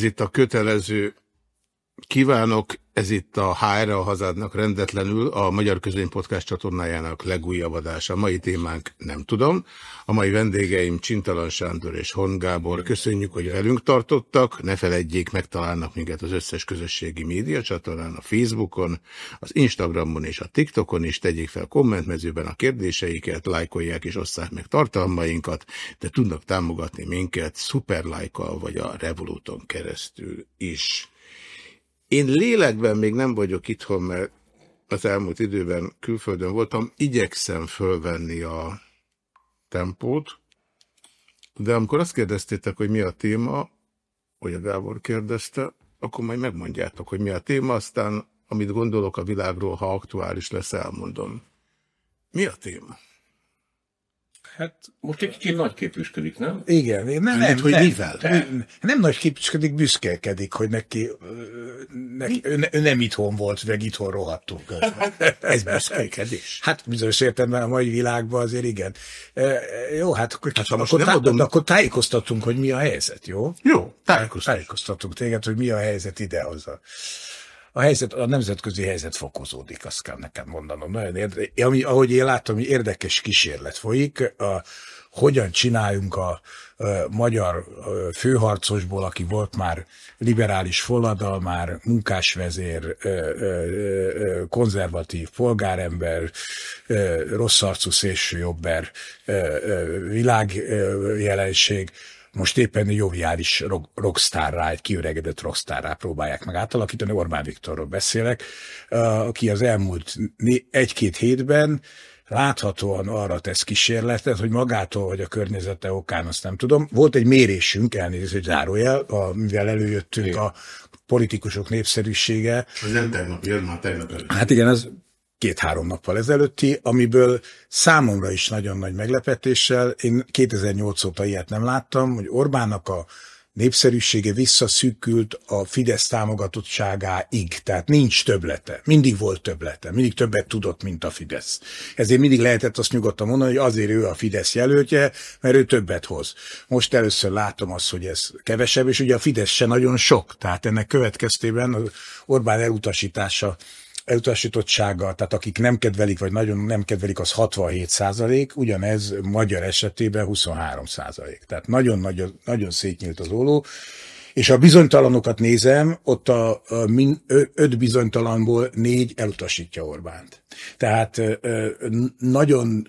Ez itt a kötelező kívánok, ez itt a HR a hazádnak rendetlenül a Magyar Közöny Podcast csatornájának legújabb adása. A mai témánk nem tudom. A mai vendégeim Csintalan Sándor és Hon Gábor. Köszönjük, hogy velünk tartottak. Ne feledjék, megtalálnak minket az összes közösségi média csatornán, a Facebookon, az Instagramon és a TikTokon is. Tegyék fel kommentmezőben a kérdéseiket, lájkolják és osszák meg tartalmainkat, de tudnak támogatni minket szuperlájkkal vagy a Revoluton keresztül is. Én lélekben még nem vagyok itthon, mert az elmúlt időben külföldön voltam, igyekszem fölvenni a tempót, de amikor azt kérdeztétek, hogy mi a téma, hogy a Gábor kérdezte, akkor majd megmondjátok, hogy mi a téma, aztán amit gondolok a világról, ha aktuális lesz, elmondom. Mi a téma? Hát most egy kicsit nagy képüsködik, nem? Igen, nem, nem, nem, hogy nem, mivel? Nem, nem nagy képüsködik, büszkelkedik, hogy neki, neki ő, ő, nem itthon volt, meg itthon rohadtunk. Ez büszkelkedés. Hát bizonyos értelemben a mai világban azért igen. E, jó, hát akkor, Hát, most akkor, tá, adom- akkor tájékoztatunk, hogy mi a helyzet, jó? Jó, tájékoztatás. Tájékoztatunk téged, hogy mi a helyzet idehaza. A helyzet, a nemzetközi helyzet fokozódik, azt kell nekem mondanom. Nagyon érde, ami, ahogy én látom, érdekes kísérlet folyik. A, hogyan csináljunk a, a magyar főharcosból, aki volt már liberális forradal, már munkásvezér, konzervatív polgárember, ö, rossz arcú szélsőjobber, világjelenség, most éppen egy joviális rock, rockstárrá, egy kiöregedett rockstárrá próbálják meg átalakítani. Orbán Viktorról beszélek, aki az elmúlt egy-két hétben láthatóan arra tesz kísérletet, hogy magától vagy a környezete okán, azt nem tudom. Volt egy mérésünk, elnézést, hogy zárójel, a, mivel előjöttünk Igen. a politikusok népszerűsége, Ez nem tegnap jön, már tegnap előtt. Hát igen, ez két-három nappal ezelőtti, amiből számomra is nagyon nagy meglepetéssel, én 2008 óta ilyet nem láttam, hogy Orbánnak a népszerűsége visszaszűkült a Fidesz támogatottságáig, tehát nincs töblete. Mindig volt töblete, mindig többet tudott, mint a Fidesz. Ezért mindig lehetett azt nyugodtan mondani, hogy azért ő a Fidesz jelöltje, mert ő többet hoz. Most először látom azt, hogy ez kevesebb, és ugye a Fidesz se nagyon sok, tehát ennek következtében az Orbán elutasítása elutasítottsága, tehát akik nem kedvelik, vagy nagyon nem kedvelik, az 67 százalék, ugyanez magyar esetében 23 százalék. Tehát nagyon-nagyon nagyon szétnyílt az óló. És a bizonytalanokat nézem, ott a, a min, ö, öt bizonytalanból négy elutasítja Orbánt. Tehát ö, nagyon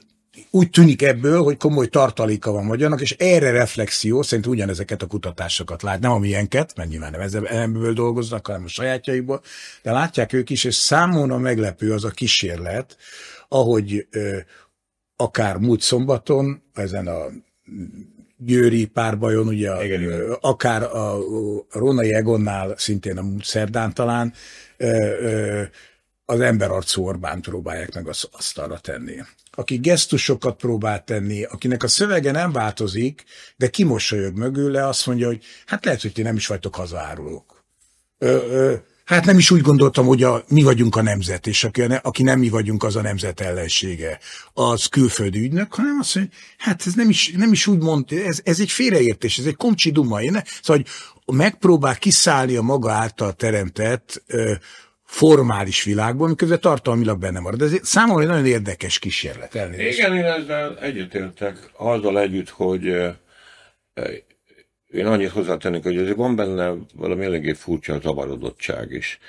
úgy tűnik ebből, hogy komoly tartaléka van magyarnak, és erre reflexió, szerintem ugyanezeket a kutatásokat lát, nem a milyenket, mert nyilván nem ezzel- ebből dolgoznak, hanem a sajátjaikból, de látják ők is, és számomra meglepő az a kísérlet, ahogy ö, akár múlt szombaton, ezen a győri párbajon, ugye, Igen, igen. akár a, a Rónai Egonnál, szintén a múlt szerdán talán, ö, ö, az emberarcú Orbán próbálják meg az asztalra tenni. Aki gesztusokat próbál tenni, akinek a szövege nem változik, de kimosolyog mögüle, azt mondja, hogy hát lehet, hogy ti nem is vagytok hazaárulók. Ö, ö, hát nem is úgy gondoltam, hogy a, mi vagyunk a nemzet, és aki, a aki nem mi vagyunk, az a nemzet ellensége, az külföldi ügynök, hanem azt mondja, hogy hát ez nem is, nem is úgy mond, ez, ez egy félreértés, ez egy komcsi duma. Én ne, szóval, hogy megpróbál kiszállni a maga által teremtett ö, formális világból, miközben tartalmilag benne marad. Ez egy- számomra egy nagyon érdekes kísérlet. Elnézést. Igen, én ezzel egyetértek, azzal együtt, hogy én annyit hozzátennék, hogy azért van benne valami eléggé furcsa zavarodottság is.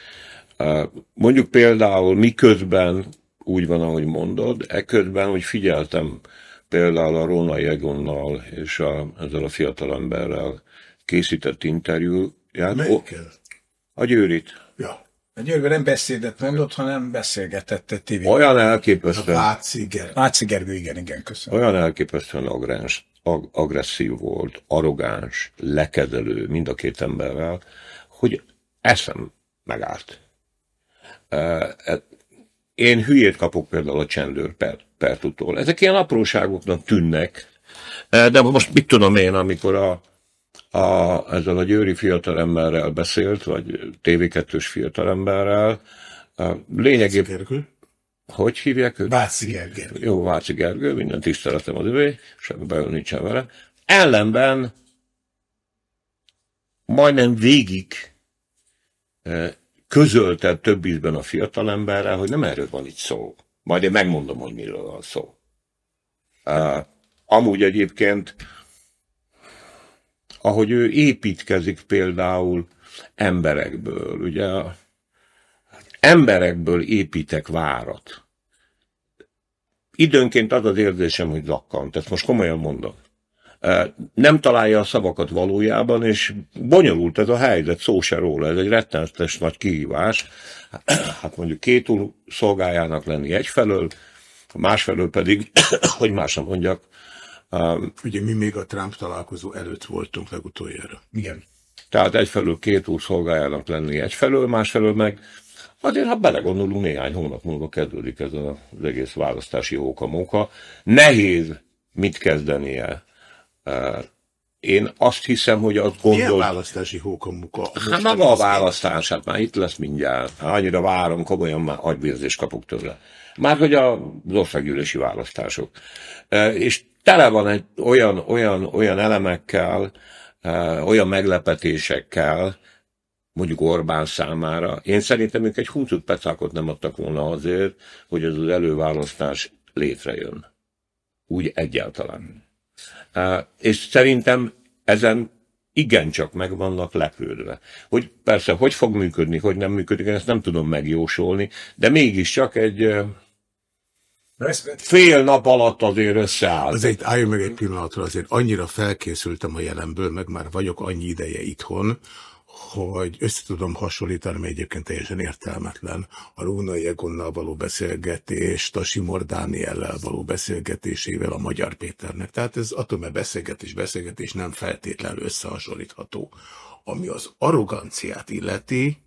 Mondjuk például miközben úgy van, ahogy mondod, eközben, hogy figyeltem például a Rónai Egonnal és a, ezzel a fiatalemberrel készített interjúját. Melyikkel? a Győrit. Ja. A Győrben nem beszédet nem ott, hanem beszélgetett egy tévé. Olyan elképesztően Váci, igen. Látszik Gergő, igen, igen, köszönöm. Olyan elképesztően agráns, ag- agresszív volt, arrogáns, lekezelő mind a két emberrel, hogy eszem megállt. Uh, én hülyét kapok például a csendőr per, Pertutól. Ezek ilyen apróságoknak tűnnek, de most mit tudom én, amikor a, a, ezzel a győri fiatalemberrel beszélt, vagy TV2-s fiatalemberrel, lényegében, Gergő? hogy hívják őt? Váci Gergő. Jó, Váci Gergő, minden tiszteletem az övé, semmi bajom nincsen vele. Ellenben majdnem végig közölte több ízben a fiatalemberrel, hogy nem erről van itt szó. Majd én megmondom, hogy miről van szó. Amúgy egyébként, ahogy ő építkezik például emberekből, ugye emberekből építek várat. Időnként az az érzésem, hogy lakkant, ezt most komolyan mondom nem találja a szavakat valójában, és bonyolult ez a helyzet, szó se róla, ez egy rettenetes nagy kihívás. Hát mondjuk két úr szolgájának lenni egyfelől, másfelől pedig, hogy más nem mondjak. Um, Ugye mi még a Trump találkozó előtt voltunk legutoljára. Igen. Tehát egyfelől két úr szolgájának lenni egyfelől, másfelől meg Azért, ha belegondolunk, néhány hónap múlva kezdődik ez az egész választási óka-móka. Nehéz mit kezdenie én azt hiszem, hogy azt gondol... Milyen választási hókamuka? Hát maga a választás, hát már itt lesz mindjárt. Annyira várom, komolyan már agyvérzést kapok tőle. Már hogy az országgyűlési választások. És tele van egy olyan, olyan, olyan elemekkel, olyan meglepetésekkel, mondjuk Orbán számára. Én szerintem ők egy huncut pecákot nem adtak volna azért, hogy ez az előválasztás létrejön. Úgy egyáltalán. És szerintem ezen igencsak meg vannak lepődve. Hogy persze, hogy fog működni, hogy nem működik, ezt nem tudom megjósolni, de mégiscsak egy fél nap alatt azért összeáll. Azért álljon meg egy pillanatra, azért annyira felkészültem a jelenből, meg már vagyok annyi ideje itthon, hogy össze tudom hasonlítani, mert egyébként teljesen értelmetlen a Rónai Egonnal való beszélgetést, a Simor Dániellel való beszélgetésével a Magyar Péternek. Tehát ez attól, beszélgetés, beszélgetés nem feltétlenül összehasonlítható. Ami az arroganciát illeti,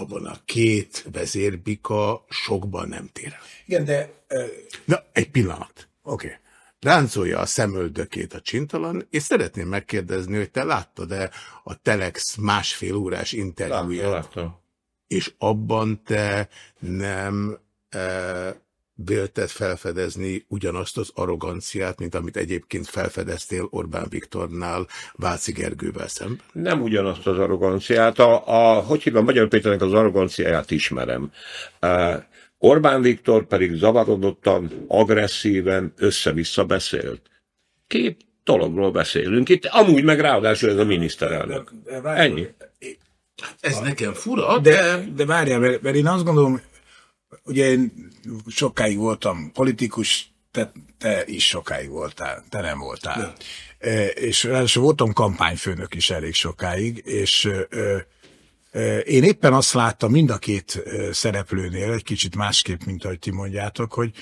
abban a két vezérbika sokban nem tér. Igen, de... Uh... Na, egy pillanat. Oké. Okay ráncolja a szemöldökét a csintalan, és szeretném megkérdezni, hogy te láttad-e a Telex másfél órás interjúját? Láttam, És abban te nem e, vélted felfedezni ugyanazt az arroganciát, mint amit egyébként felfedeztél Orbán Viktornál Váci Gergővel szemben? Nem ugyanazt az arroganciát. A, a, hogy hívja, Magyar Péternek az arroganciáját ismerem. E, Orbán Viktor pedig zavarodottan, agresszíven össze-vissza beszélt. Két dologról beszélünk itt, amúgy meg ráadásul ez a miniszterelnök. Ennyi. Hát ez nekem fura, de... De, de várjál, mert én azt gondolom, ugye én sokáig voltam politikus, te, te is sokáig voltál, te nem voltál. E, és ráadásul voltam kampányfőnök is elég sokáig, és e, én éppen azt láttam mind a két szereplőnél, egy kicsit másképp, mint ahogy ti mondjátok, hogy,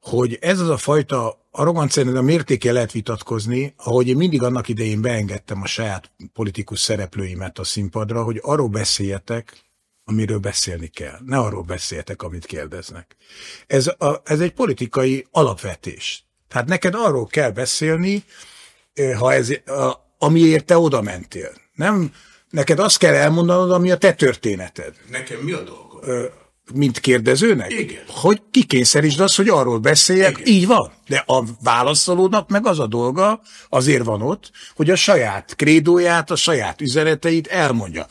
hogy ez az a fajta arrogancia, a mértéke lehet vitatkozni, ahogy én mindig annak idején beengedtem a saját politikus szereplőimet a színpadra, hogy arról beszéljetek, amiről beszélni kell. Ne arról beszéljetek, amit kérdeznek. Ez, a, ez egy politikai alapvetés. Tehát neked arról kell beszélni, ha ez, a, amiért te oda mentél. Nem Neked azt kell elmondanod, ami a te történeted. Nekem mi a dolgom? mint kérdezőnek? Igen. Hogy kikényszerítsd azt, hogy arról beszéljek, Igen. így van. De a válaszolónak meg az a dolga, azért van ott, hogy a saját krédóját, a saját üzeneteit elmondja.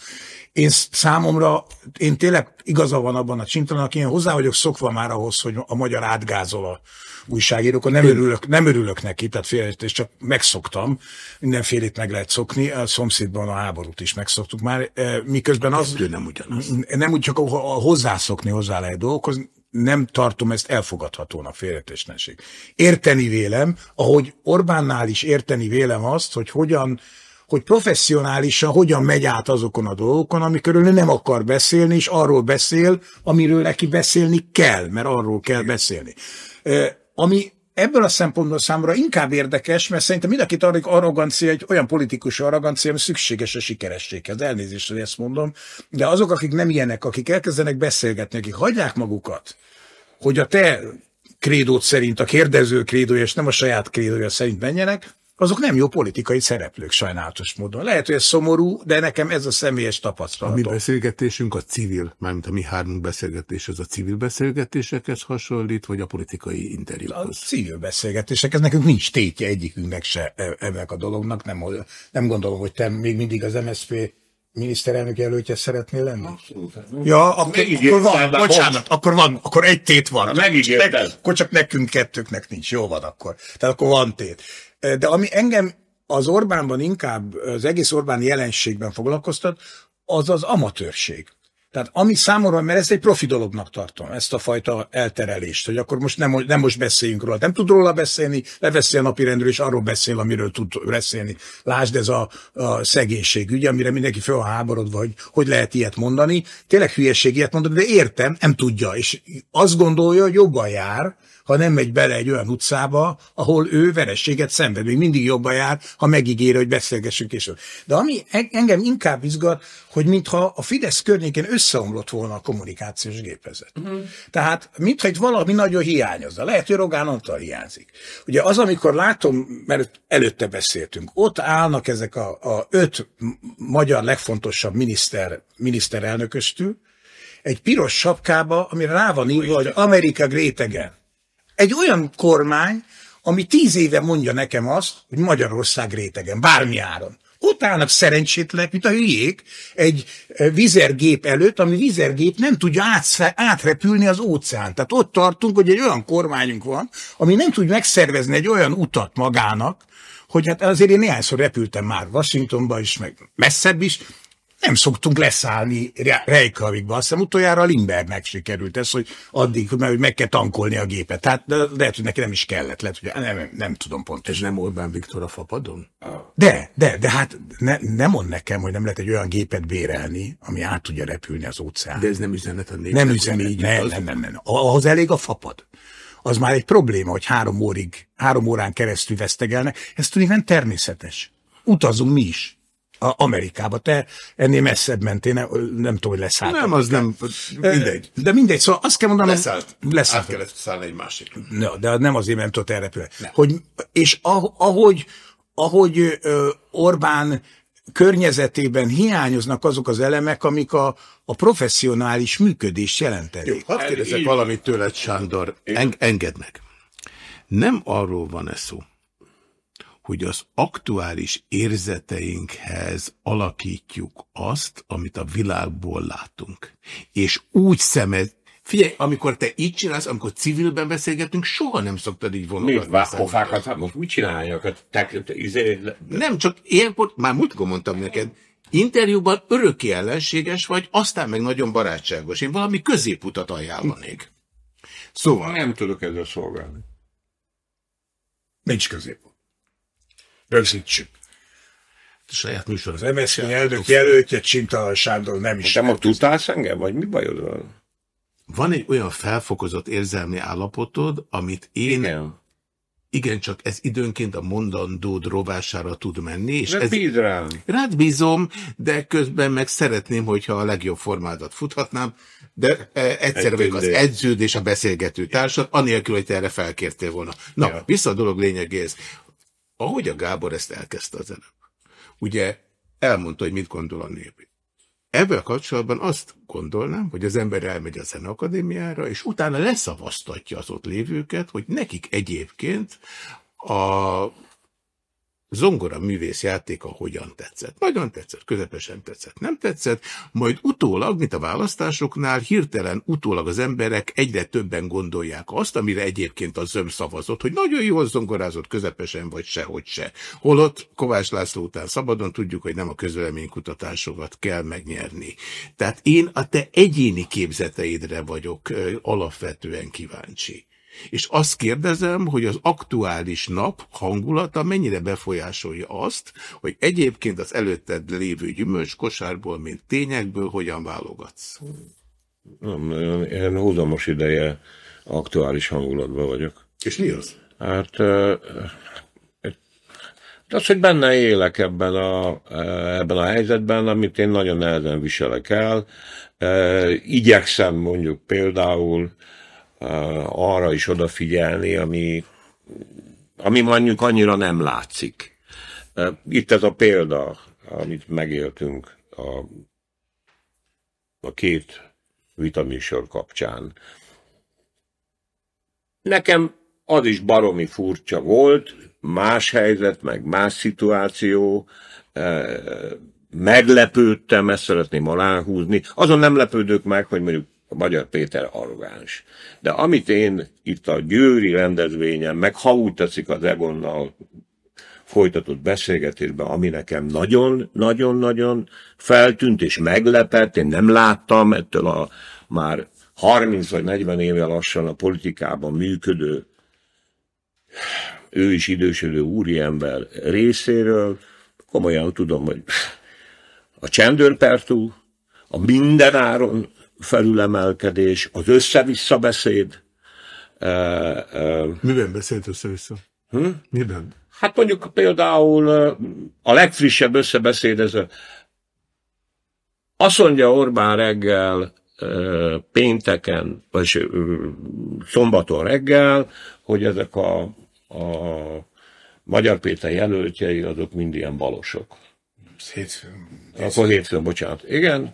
Én számomra, én tényleg igaza van abban a csintalannak, én hozzá vagyok szokva már ahhoz, hogy a magyar átgázol a újságírók, nem örülök, nem örülök neki, tehát félreértés, csak megszoktam, mindenfélét meg lehet szokni, a szomszédban a háborút is megszoktuk már, e, miközben az... Kettő nem ugyanaz. Nem úgy, csak hozzászokni hozzá lehet dolgokhoz, nem tartom ezt elfogadhatónak, félretéstenség. Érteni vélem, ahogy Orbánnál is érteni vélem azt, hogy hogyan hogy professzionálisan hogyan megy át azokon a dolgokon, amikről ő nem akar beszélni, és arról beszél, amiről neki beszélni kell, mert arról kell beszélni. Ami ebből a szempontból számomra inkább érdekes, mert szerintem mindenkit arrogancia, egy olyan politikus arrogancia, ami szükséges a sikerességhez. Elnézést, hogy ezt mondom. De azok, akik nem ilyenek, akik elkezdenek beszélgetni, akik hagyják magukat, hogy a te krédót szerint, a kérdező krédója, és nem a saját krédója szerint menjenek, azok nem jó politikai szereplők sajnálatos módon. Lehet, hogy ez szomorú, de nekem ez a személyes tapasztalat. A mi beszélgetésünk a civil, mármint a mi hármunk beszélgetés, az a civil beszélgetésekhez hasonlít, vagy a politikai interjúkhoz? A civil beszélgetések, ez nekünk nincs tétje egyikünknek se e- ennek a dolognak. Nem, nem gondolom, hogy te még mindig az MSZP miniszterelnök jelöltje szeretnél lenni? Ja, akkor, akkor van, bocsánat, akkor van, akkor egy tét van. Megígértem. Akkor csak nekünk kettőknek nincs, jó van akkor. Tehát akkor van tét. De ami engem az Orbánban inkább, az egész Orbán jelenségben foglalkoztat, az az amatőrség. Tehát ami számomra, mert ezt egy profi dolognak tartom, ezt a fajta elterelést, hogy akkor most nem, nem most beszéljünk róla. Nem tud róla beszélni, leveszi a napirendről, és arról beszél, amiről tud beszélni. Lásd ez a, a szegénység ügy, amire mindenki fel a háborodva, hogy hogy lehet ilyet mondani. Tényleg hülyeség ilyet mondani, de értem, nem tudja, és azt gondolja, hogy jobban jár, ha nem megy bele egy olyan utcába, ahol ő verességet szenved. Még mindig jobban jár, ha megígéri, hogy beszélgessünk később. De ami engem inkább izgat, hogy mintha a Fidesz környékén összeomlott volna a kommunikációs gépezet. Uh-huh. Tehát, mintha itt valami nagyon hiányozna. Lehet, hogy Rogán Antal hiányzik. Ugye az, amikor látom, mert előtte beszéltünk, ott állnak ezek a, a öt magyar legfontosabb miniszter, miniszterelnököstül, egy piros sapkába, amire rá van írva, hogy Amerika Great Again. Egy olyan kormány, ami tíz éve mondja nekem azt, hogy Magyarország rétegen, bármi áron. Ott állnak szerencsétlenek, mint a hülyék, egy eh, vizergép előtt, ami vizergép nem tudja átrepülni az óceán. Tehát ott tartunk, hogy egy olyan kormányunk van, ami nem tud megszervezni egy olyan utat magának, hogy hát azért én néhányszor repültem már Washingtonba is, meg messzebb is, nem szoktunk leszállni Reykjavikba. Azt hiszem utoljára a Limbernek sikerült ez, hogy addig, mert meg kell tankolni a gépet. Tehát de lehet, hogy neki nem is kellett, lehet, hogy nem, nem tudom pontosan. Ez nem Orbán Viktor a fapadon? De, de, de hát ne, nem mond nekem, hogy nem lehet egy olyan gépet bérelni, ami át tudja repülni az óceán. De ez nem üzenet a népnek. Nem üzenet, így nem, nem, nem, nem. Ahhoz elég a fapad. Az már egy probléma, hogy három, órig, három órán keresztül vesztegelnek. Ez tulajdonképpen természetes. Utazunk mi is a Amerikába. Te ennél messzebb mentél, nem, nem tudom, hogy leszálltál. Nem, az nem, mindegy. De mindegy, szóval azt kell mondanom... Leszállt. Leszállt. Át kellett szállni egy másik. No, de nem azért, mert nem tudott elrepülni. Hogy, és ahogy, ahogy Orbán környezetében hiányoznak azok az elemek, amik a, a professzionális működést jelentenek. Jó, hadd kérdezek valamit tőled, Sándor. Eng, engedd meg. Nem arról van ez szó, hogy az aktuális érzeteinkhez alakítjuk azt, amit a világból látunk. És úgy szemed, Figyelj, amikor te így csinálsz, amikor civilben beszélgetünk, soha nem szoktad így vonogatni. Mi pofákat, hát most mit csináljak? Te, te, izé... Nem, csak ilyenkor, már múltkor mondtam neked, interjúban örökké ellenséges vagy, aztán meg nagyon barátságos. Én valami középutat ajánlanék. Szóval... Nem tudok ezzel szolgálni. Nincs középút. Rögzítsük. A saját műsor. Az MSZP elnök jelöltje Csintalan Sándor nem is. Te ma tudtálsz engem, vagy mi bajod van? Van egy olyan felfokozott érzelmi állapotod, amit én... Igen. Igen, csak ez időnként a mondandód rovására tud menni. És ez, bíz rám. Rád bízom, de közben meg szeretném, hogyha a legjobb formádat futhatnám, de e, egyszer vagyok az edződ és a beszélgető társad, anélkül, hogy te erre felkértél volna. Na, ja. vissza a dolog lényegéhez ahogy a Gábor ezt elkezdte az előbb, ugye elmondta, hogy mit gondol a nép. Ebben kapcsolatban azt gondolnám, hogy az ember elmegy a Zeneakadémiára, és utána leszavaztatja az ott lévőket, hogy nekik egyébként a zongora művész játéka hogyan tetszett. Nagyon tetszett, közepesen tetszett, nem tetszett, majd utólag, mint a választásoknál, hirtelen utólag az emberek egyre többen gondolják azt, amire egyébként a zöm szavazott, hogy nagyon jól zongorázott, közepesen vagy sehogy se. Holott Kovács László után szabadon tudjuk, hogy nem a közvéleménykutatásokat kell megnyerni. Tehát én a te egyéni képzeteidre vagyok alapvetően kíváncsi. És azt kérdezem, hogy az aktuális nap hangulata mennyire befolyásolja azt, hogy egyébként az előtted lévő gyümölcs kosárból, mint tényekből hogyan válogatsz? Nem, én húzamos ideje aktuális hangulatban vagyok. És mi az? Hát az, hogy benne élek ebben a, ebben a helyzetben, amit én nagyon nehezen viselek el. Igyekszem mondjuk például arra is odafigyelni, ami ami mondjuk annyira nem látszik. Itt ez a példa, amit megéltünk a, a két vitamisor kapcsán. Nekem az is baromi furcsa volt, más helyzet, meg más szituáció, meglepődtem, ezt szeretném aláhúzni. Azon nem lepődök meg, hogy mondjuk Magyar Péter arrogáns. De amit én itt a győri rendezvényen, meg ha úgy teszik az Egonnal folytatott beszélgetésben, ami nekem nagyon-nagyon-nagyon feltűnt és meglepett, én nem láttam ettől a már 30 vagy 40 éve lassan a politikában működő, ő is idősödő úriember részéről, komolyan tudom, hogy a csendőrpertú, a mindenáron felülemelkedés, az össze-vissza beszéd. Miben beszélt össze-vissza? Hm? Miben? Hát mondjuk például a legfrissebb összebeszéd ez a, azt mondja Orbán reggel, pénteken, vagy szombaton reggel, hogy ezek a, a Magyar Péter jelöltjei, azok mind ilyen balosok. Hétfőn. Akkor hétfőn, bocsánat. Igen,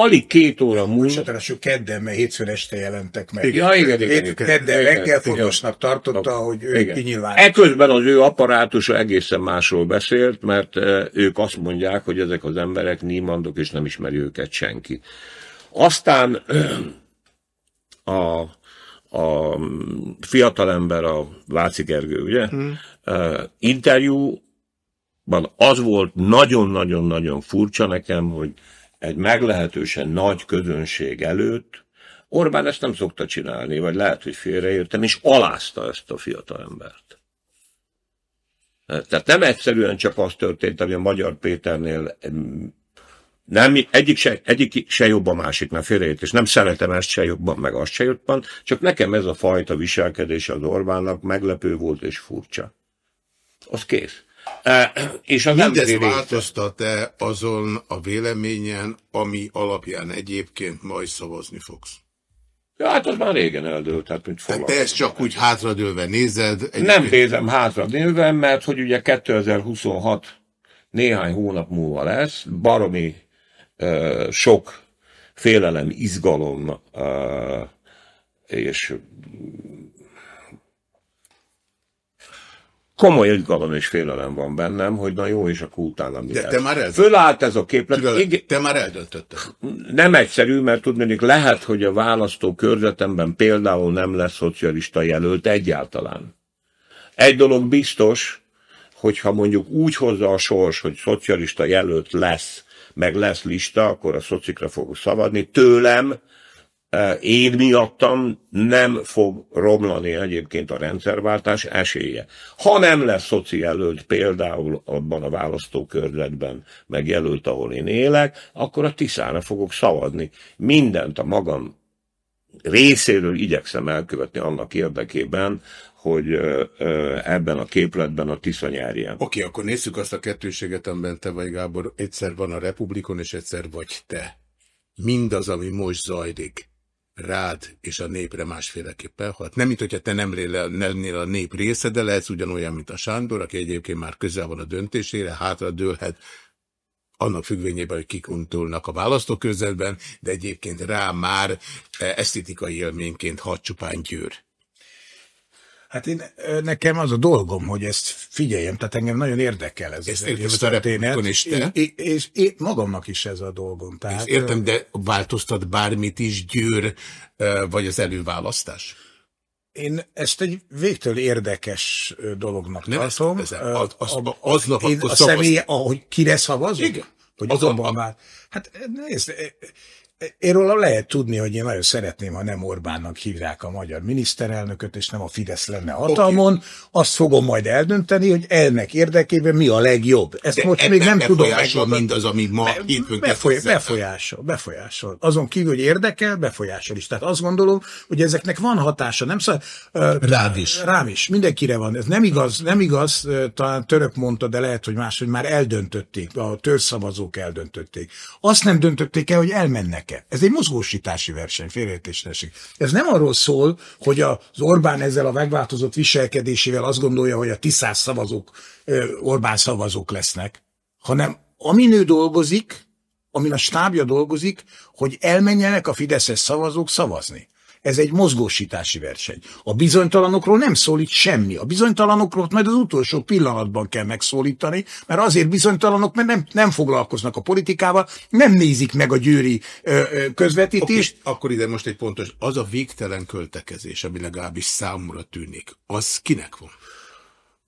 alig két óra múlva... Bocsánat, kedden, mert hétfőn este jelentek meg. Ja, igen, igen. igen kedden igen, reggel fontosnak tartotta, hogy ő kinyilván. Eközben az ő apparátusa egészen másról beszélt, mert ők azt mondják, hogy ezek az emberek nímandok, és nem ismeri őket senki. Aztán a, a fiatalember, a Váci Gergő, ugye, hmm. interjúban az volt nagyon-nagyon-nagyon furcsa nekem, hogy egy meglehetősen nagy közönség előtt, Orbán ezt nem szokta csinálni, vagy lehet, hogy félreértem, és alázta ezt a fiatal embert. Tehát nem egyszerűen csak az történt, ami a Magyar Péternél nem, egyik se, egyik se jobb a másiknál félreértés. Nem szeretem ezt se jobban, meg azt se jobban, csak nekem ez a fajta viselkedés az Orbánnak meglepő volt és furcsa. Az kész. És az Mindez változtat-e azon a véleményen, ami alapján egyébként majd szavazni fogsz? Ja, hát az már régen eldőlt. Hát, mint tehát te ezt csak úgy hátradőlve nézed? Egyébként... Nem nézem hátradőlve, mert hogy ugye 2026 néhány hónap múlva lesz, baromi uh, sok félelem, izgalom uh, és komoly izgalom és félelem van bennem, hogy na jó, és akkor utána mi De te már ez... Fölállt ez a képlet. Türelem, te már eldöntötted. Nem egyszerű, mert tudnék, lehet, hogy a választó körzetemben például nem lesz szocialista jelölt egyáltalán. Egy dolog biztos, hogyha mondjuk úgy hozza a sors, hogy szocialista jelölt lesz, meg lesz lista, akkor a szocikra fogok szavazni. Tőlem én miattam nem fog romlani egyébként a rendszerváltás esélye. Ha nem lesz szoci jelölt például abban a választókörletben megjelölt, ahol én élek, akkor a Tiszára fogok szavazni. Mindent a magam részéről igyekszem elkövetni annak érdekében, hogy ebben a képletben a Tisza nyerjen. Oké, okay, akkor nézzük azt a kettőséget, amiben te vagy Gábor, egyszer van a Republikon, és egyszer vagy te. Mindaz, ami most zajlik, rád és a népre másféleképpen hat. Nem, mint hogyha te nem lennél a nép része, de lehetsz ugyanolyan, mint a Sándor, aki egyébként már közel van a döntésére, hátra dőlhet annak függvényében, hogy kik untulnak a választókörzetben, de egyébként rá már eh, esztetikai élményként hat csupán győr. Hát én, nekem az a dolgom, hogy ezt figyeljem, tehát engem nagyon érdekel ez ezt az egész történet. És, te? És, és, és magamnak is ez a dolgom. Tehát, ezt értem, de változtat bármit is Győr, vagy az előválasztás? Én ezt egy végtől érdekes dolognak Nem tartom. Ez, ez, az, az, az, aznap én a személy, ahogy kire szavazok? Igen. Hogy azonban már, hát nézd, én róla lehet tudni, hogy én nagyon szeretném, ha nem Orbánnak hívják a magyar miniszterelnököt, és nem a Fidesz lenne hatalmon. Okay. Azt fogom majd eldönteni, hogy ennek érdekében mi a legjobb. Ezt De most még nem tudom megmondani. mindaz, ami ma Be, hétfőn befoly, befolyásol, befolyásol. Azon kívül, hogy érdekel, befolyásol is. Tehát azt gondolom, hogy ezeknek van hatása. Nem szó, uh, Rád is. Rám is. Mindenkire van. Ez nem igaz, nem igaz, talán török mondta, de lehet, hogy más, hogy már eldöntötték. A törzszavazók eldöntötték. Azt nem döntötték el, hogy elmennek érdeke. Ez egy mozgósítási verseny, félreértésesség. Ez nem arról szól, hogy az Orbán ezzel a megváltozott viselkedésével azt gondolja, hogy a tiszás szavazók Orbán szavazók lesznek, hanem amin ő dolgozik, amin a stábja dolgozik, hogy elmenjenek a Fideszes szavazók szavazni. Ez egy mozgósítási verseny. A bizonytalanokról nem szólít semmi. A bizonytalanokról majd az utolsó pillanatban kell megszólítani, mert azért bizonytalanok, mert nem, nem foglalkoznak a politikával, nem nézik meg a győri ö, ö, közvetítést. Okay, akkor ide most egy pontos, az a végtelen költekezés, ami legalábbis számomra tűnik, az kinek van?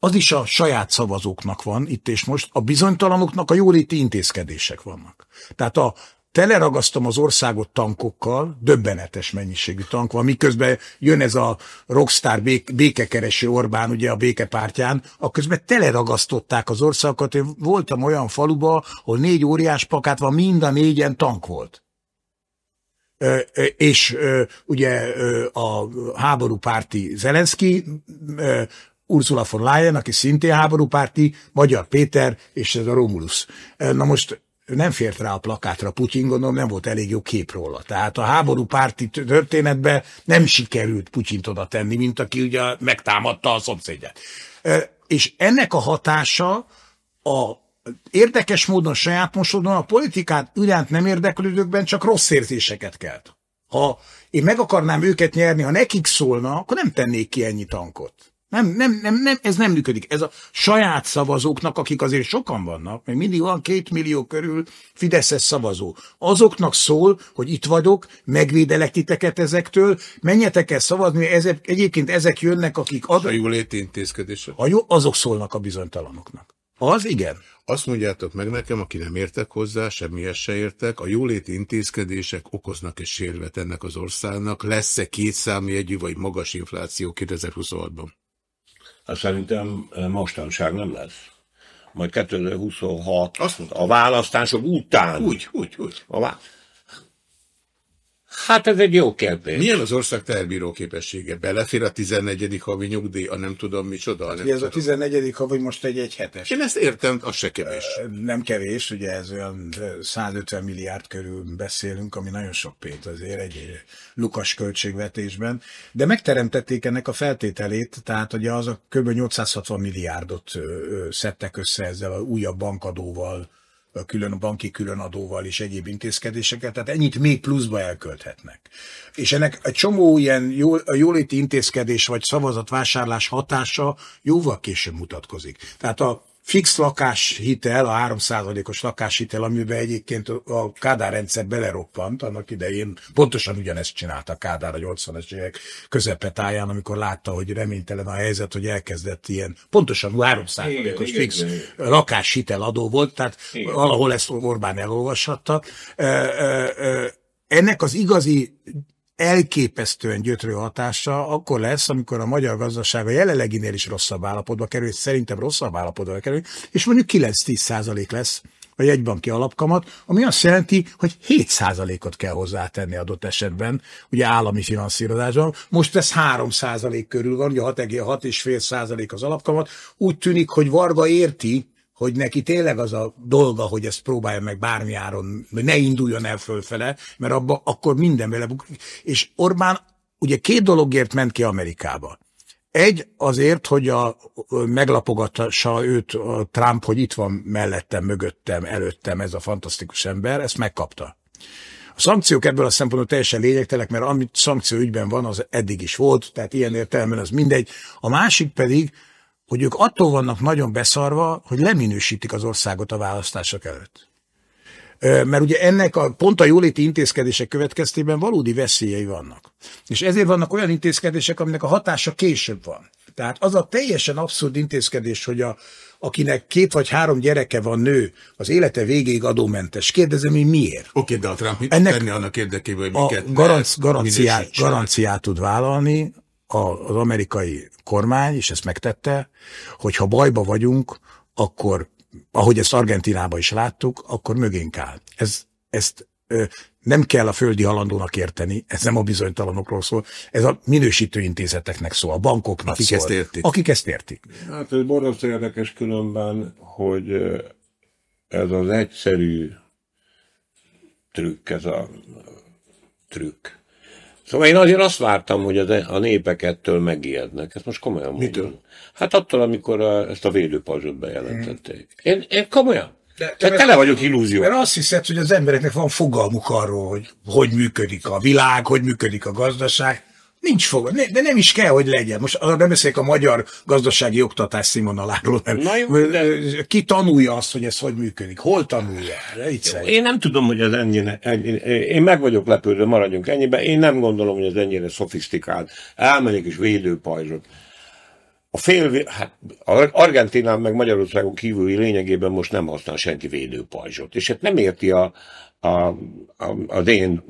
az is a saját szavazóknak van itt és most, a bizonytalanoknak a jóléti intézkedések vannak. Tehát a teleragasztom az országot tankokkal, döbbenetes mennyiségű tank van, miközben jön ez a rockstar bék, békekereső Orbán, ugye a békepártján, közben teleragasztották az országokat. Én voltam olyan faluba, ahol négy óriás pakát van, mind a négyen tank volt. És ugye a háború párti Zelenszky, Ursula von Leyen, aki szintén háborúpárti, Magyar Péter és ez a Romulus. Na most nem fért rá a plakátra Putyin, gondolom nem volt elég jó kép róla. Tehát a háború párti történetben nem sikerült Putyint oda tenni, mint aki ugye megtámadta a szomszédját. És ennek a hatása a érdekes módon, saját módon a politikát iránt nem érdeklődőkben csak rossz érzéseket kelt. Ha én meg akarnám őket nyerni, ha nekik szólna, akkor nem tennék ki ennyi tankot. Nem, nem, nem, nem, ez nem működik. Ez a saját szavazóknak, akik azért sokan vannak, még mindig van két millió körül Fideszes szavazó. Azoknak szól, hogy itt vagyok, megvédelek titeket ezektől, menjetek el szavazni, ezek, egyébként ezek jönnek, akik... Ad... A jóléti intézkedések. A jó, azok szólnak a bizonytalanoknak. Az igen. Azt mondjátok meg nekem, aki nem értek hozzá, semmihez se értek, a jóléti intézkedések okoznak egy sérvet ennek az országnak, lesz-e két számjegyű vagy magas infláció 2026-ban? Hát szerintem eh, mostanság nem lesz. Majd 2026 Azt mondta, a választások után. Úgy, úgy, úgy. A vá... Hát ez egy jó kérdés. Milyen az ország terbíró képessége? Belefér a 14. havi nyugdíj, a nem tudom micsoda? Nem ez tudom. a 14. havi most egy egy hetes. Én ezt értem, az se kevés. Nem kevés, ugye ez olyan 150 milliárd körül beszélünk, ami nagyon sok pénz azért egy lukas költségvetésben, de megteremtették ennek a feltételét, tehát ugye az a kb. 860 milliárdot szedtek össze ezzel a újabb bankadóval, külön banki különadóval és egyéb intézkedéseket, tehát ennyit még pluszba elkölthetnek. És ennek egy csomó ilyen jó, jóléti intézkedés vagy szavazatvásárlás hatása jóval később mutatkozik. Tehát a fix lakáshitel, a 3%-os lakáshitel, amiben egyébként a Kádár rendszer beleroppant, annak idején pontosan ugyanezt csinálta Kádár a 80-es évek közepetáján, amikor látta, hogy reménytelen a helyzet, hogy elkezdett ilyen pontosan 3%-os fix igen, lakáshitel adó volt, tehát igen. valahol ezt Orbán elolvashatta. Ennek az igazi elképesztően gyötrő hatása akkor lesz, amikor a magyar gazdaság a jelenleginél is rosszabb állapotba kerül, szerintem rosszabb állapotba kerül, és mondjuk 9-10 százalék lesz a jegybanki alapkamat, ami azt jelenti, hogy 7 százalékot kell hozzátenni adott esetben, ugye állami finanszírozásban. Most ez 3 százalék körül van, ugye 6,5 százalék az alapkamat. Úgy tűnik, hogy Varga érti, hogy neki tényleg az a dolga, hogy ezt próbálja meg bármi áron, hogy ne induljon el fölfele, mert abba, akkor minden vele bukik. És Orbán ugye két dologért ment ki Amerikába. Egy azért, hogy a, meglapogatassa őt a Trump, hogy itt van mellettem, mögöttem, előttem ez a fantasztikus ember, ezt megkapta. A szankciók ebből a szempontból teljesen lényegtelek, mert amit szankció ügyben van, az eddig is volt, tehát ilyen értelemben az mindegy. A másik pedig, hogy ők attól vannak nagyon beszarva, hogy leminősítik az országot a választások előtt. Mert ugye ennek a pont a jóléti intézkedések következtében valódi veszélyei vannak. És ezért vannak olyan intézkedések, aminek a hatása később van. Tehát az a teljesen abszurd intézkedés, hogy a, akinek két vagy három gyereke van nő, az élete végéig adómentes. Kérdezem, hogy miért? Oké, de a Trump mit Ennek tenni annak érdekében, hogy miket a garanc, garanciát, garanciát tud vállalni az amerikai kormány, és ezt megtette, hogy ha bajba vagyunk, akkor, ahogy ezt Argentinában is láttuk, akkor mögénk áll. Ez, ezt ö, nem kell a földi halandónak érteni, ez nem a bizonytalanokról szól, ez a minősítő intézeteknek szól, a bankoknak akik szól. Ezt értik. Akik ezt értik. Hát ez borzasztó érdekes különben, hogy ez az egyszerű trükk, ez a trükk. Szóval én azért azt vártam, hogy a, a népek ettől megijednek. Ezt most komolyan Mitől? mondom. Hát attól, amikor a, ezt a védőpajzsot bejelentették. Én, én komolyan. De- te tele vagyok illúzió. Mert azt hiszed, hogy az embereknek van fogalmuk arról, hogy hogy működik a világ, hogy működik a gazdaság. Nincs fogalma, ne- de nem is kell, hogy legyen. Most arra nem beszélek a magyar gazdasági oktatás színvonaláról, Na jó, de- ki tanulja azt, hogy ez hogy működik? Hol tanulja? Viccelj. Én nem tudom, hogy ez ennyire, ennyire, én meg vagyok lepődve, maradjunk ennyiben. Én nem gondolom, hogy ez ennyire szofisztikált. Elmenik és védőpajzsot. A fél, hát Ar- Argentinán meg Magyarországon kívüli lényegében most nem használ senki védőpajzsot. És hát nem érti a, a, a, az én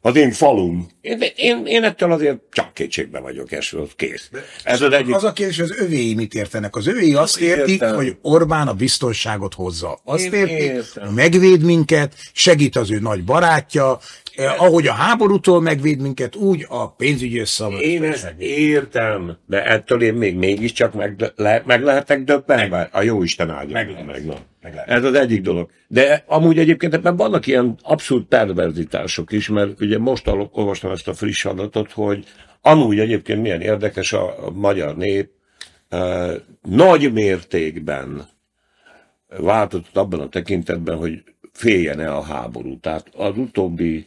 az én falum. Én, én, én ettől azért csak kétségbe vagyok esve, az kész. Ez az egyik Az a kérdés, az övéi mit értenek? Az övéi azt értik, Értem. hogy Orbán a biztonságot hozza. Azt Én értik, értem. megvéd minket, segít az ő nagy barátja, eh, ahogy a háborútól megvéd minket, úgy a pénzügyi összeomlás. Én ezt értem, de ettől én még mégiscsak meg, le, meg lehetek döbbenve. A jó Isten áldja. Meg lehet. meg, na. Meg lehet. Ez az egyik dolog. De amúgy egyébként ebben vannak ilyen abszolút perverzitások is, mert ugye most olvastam ezt a friss adatot, hogy amúgy egyébként milyen érdekes a, a magyar nép eh, nagy mértékben változott abban a tekintetben, hogy féljen-e a háború. Tehát az utóbbi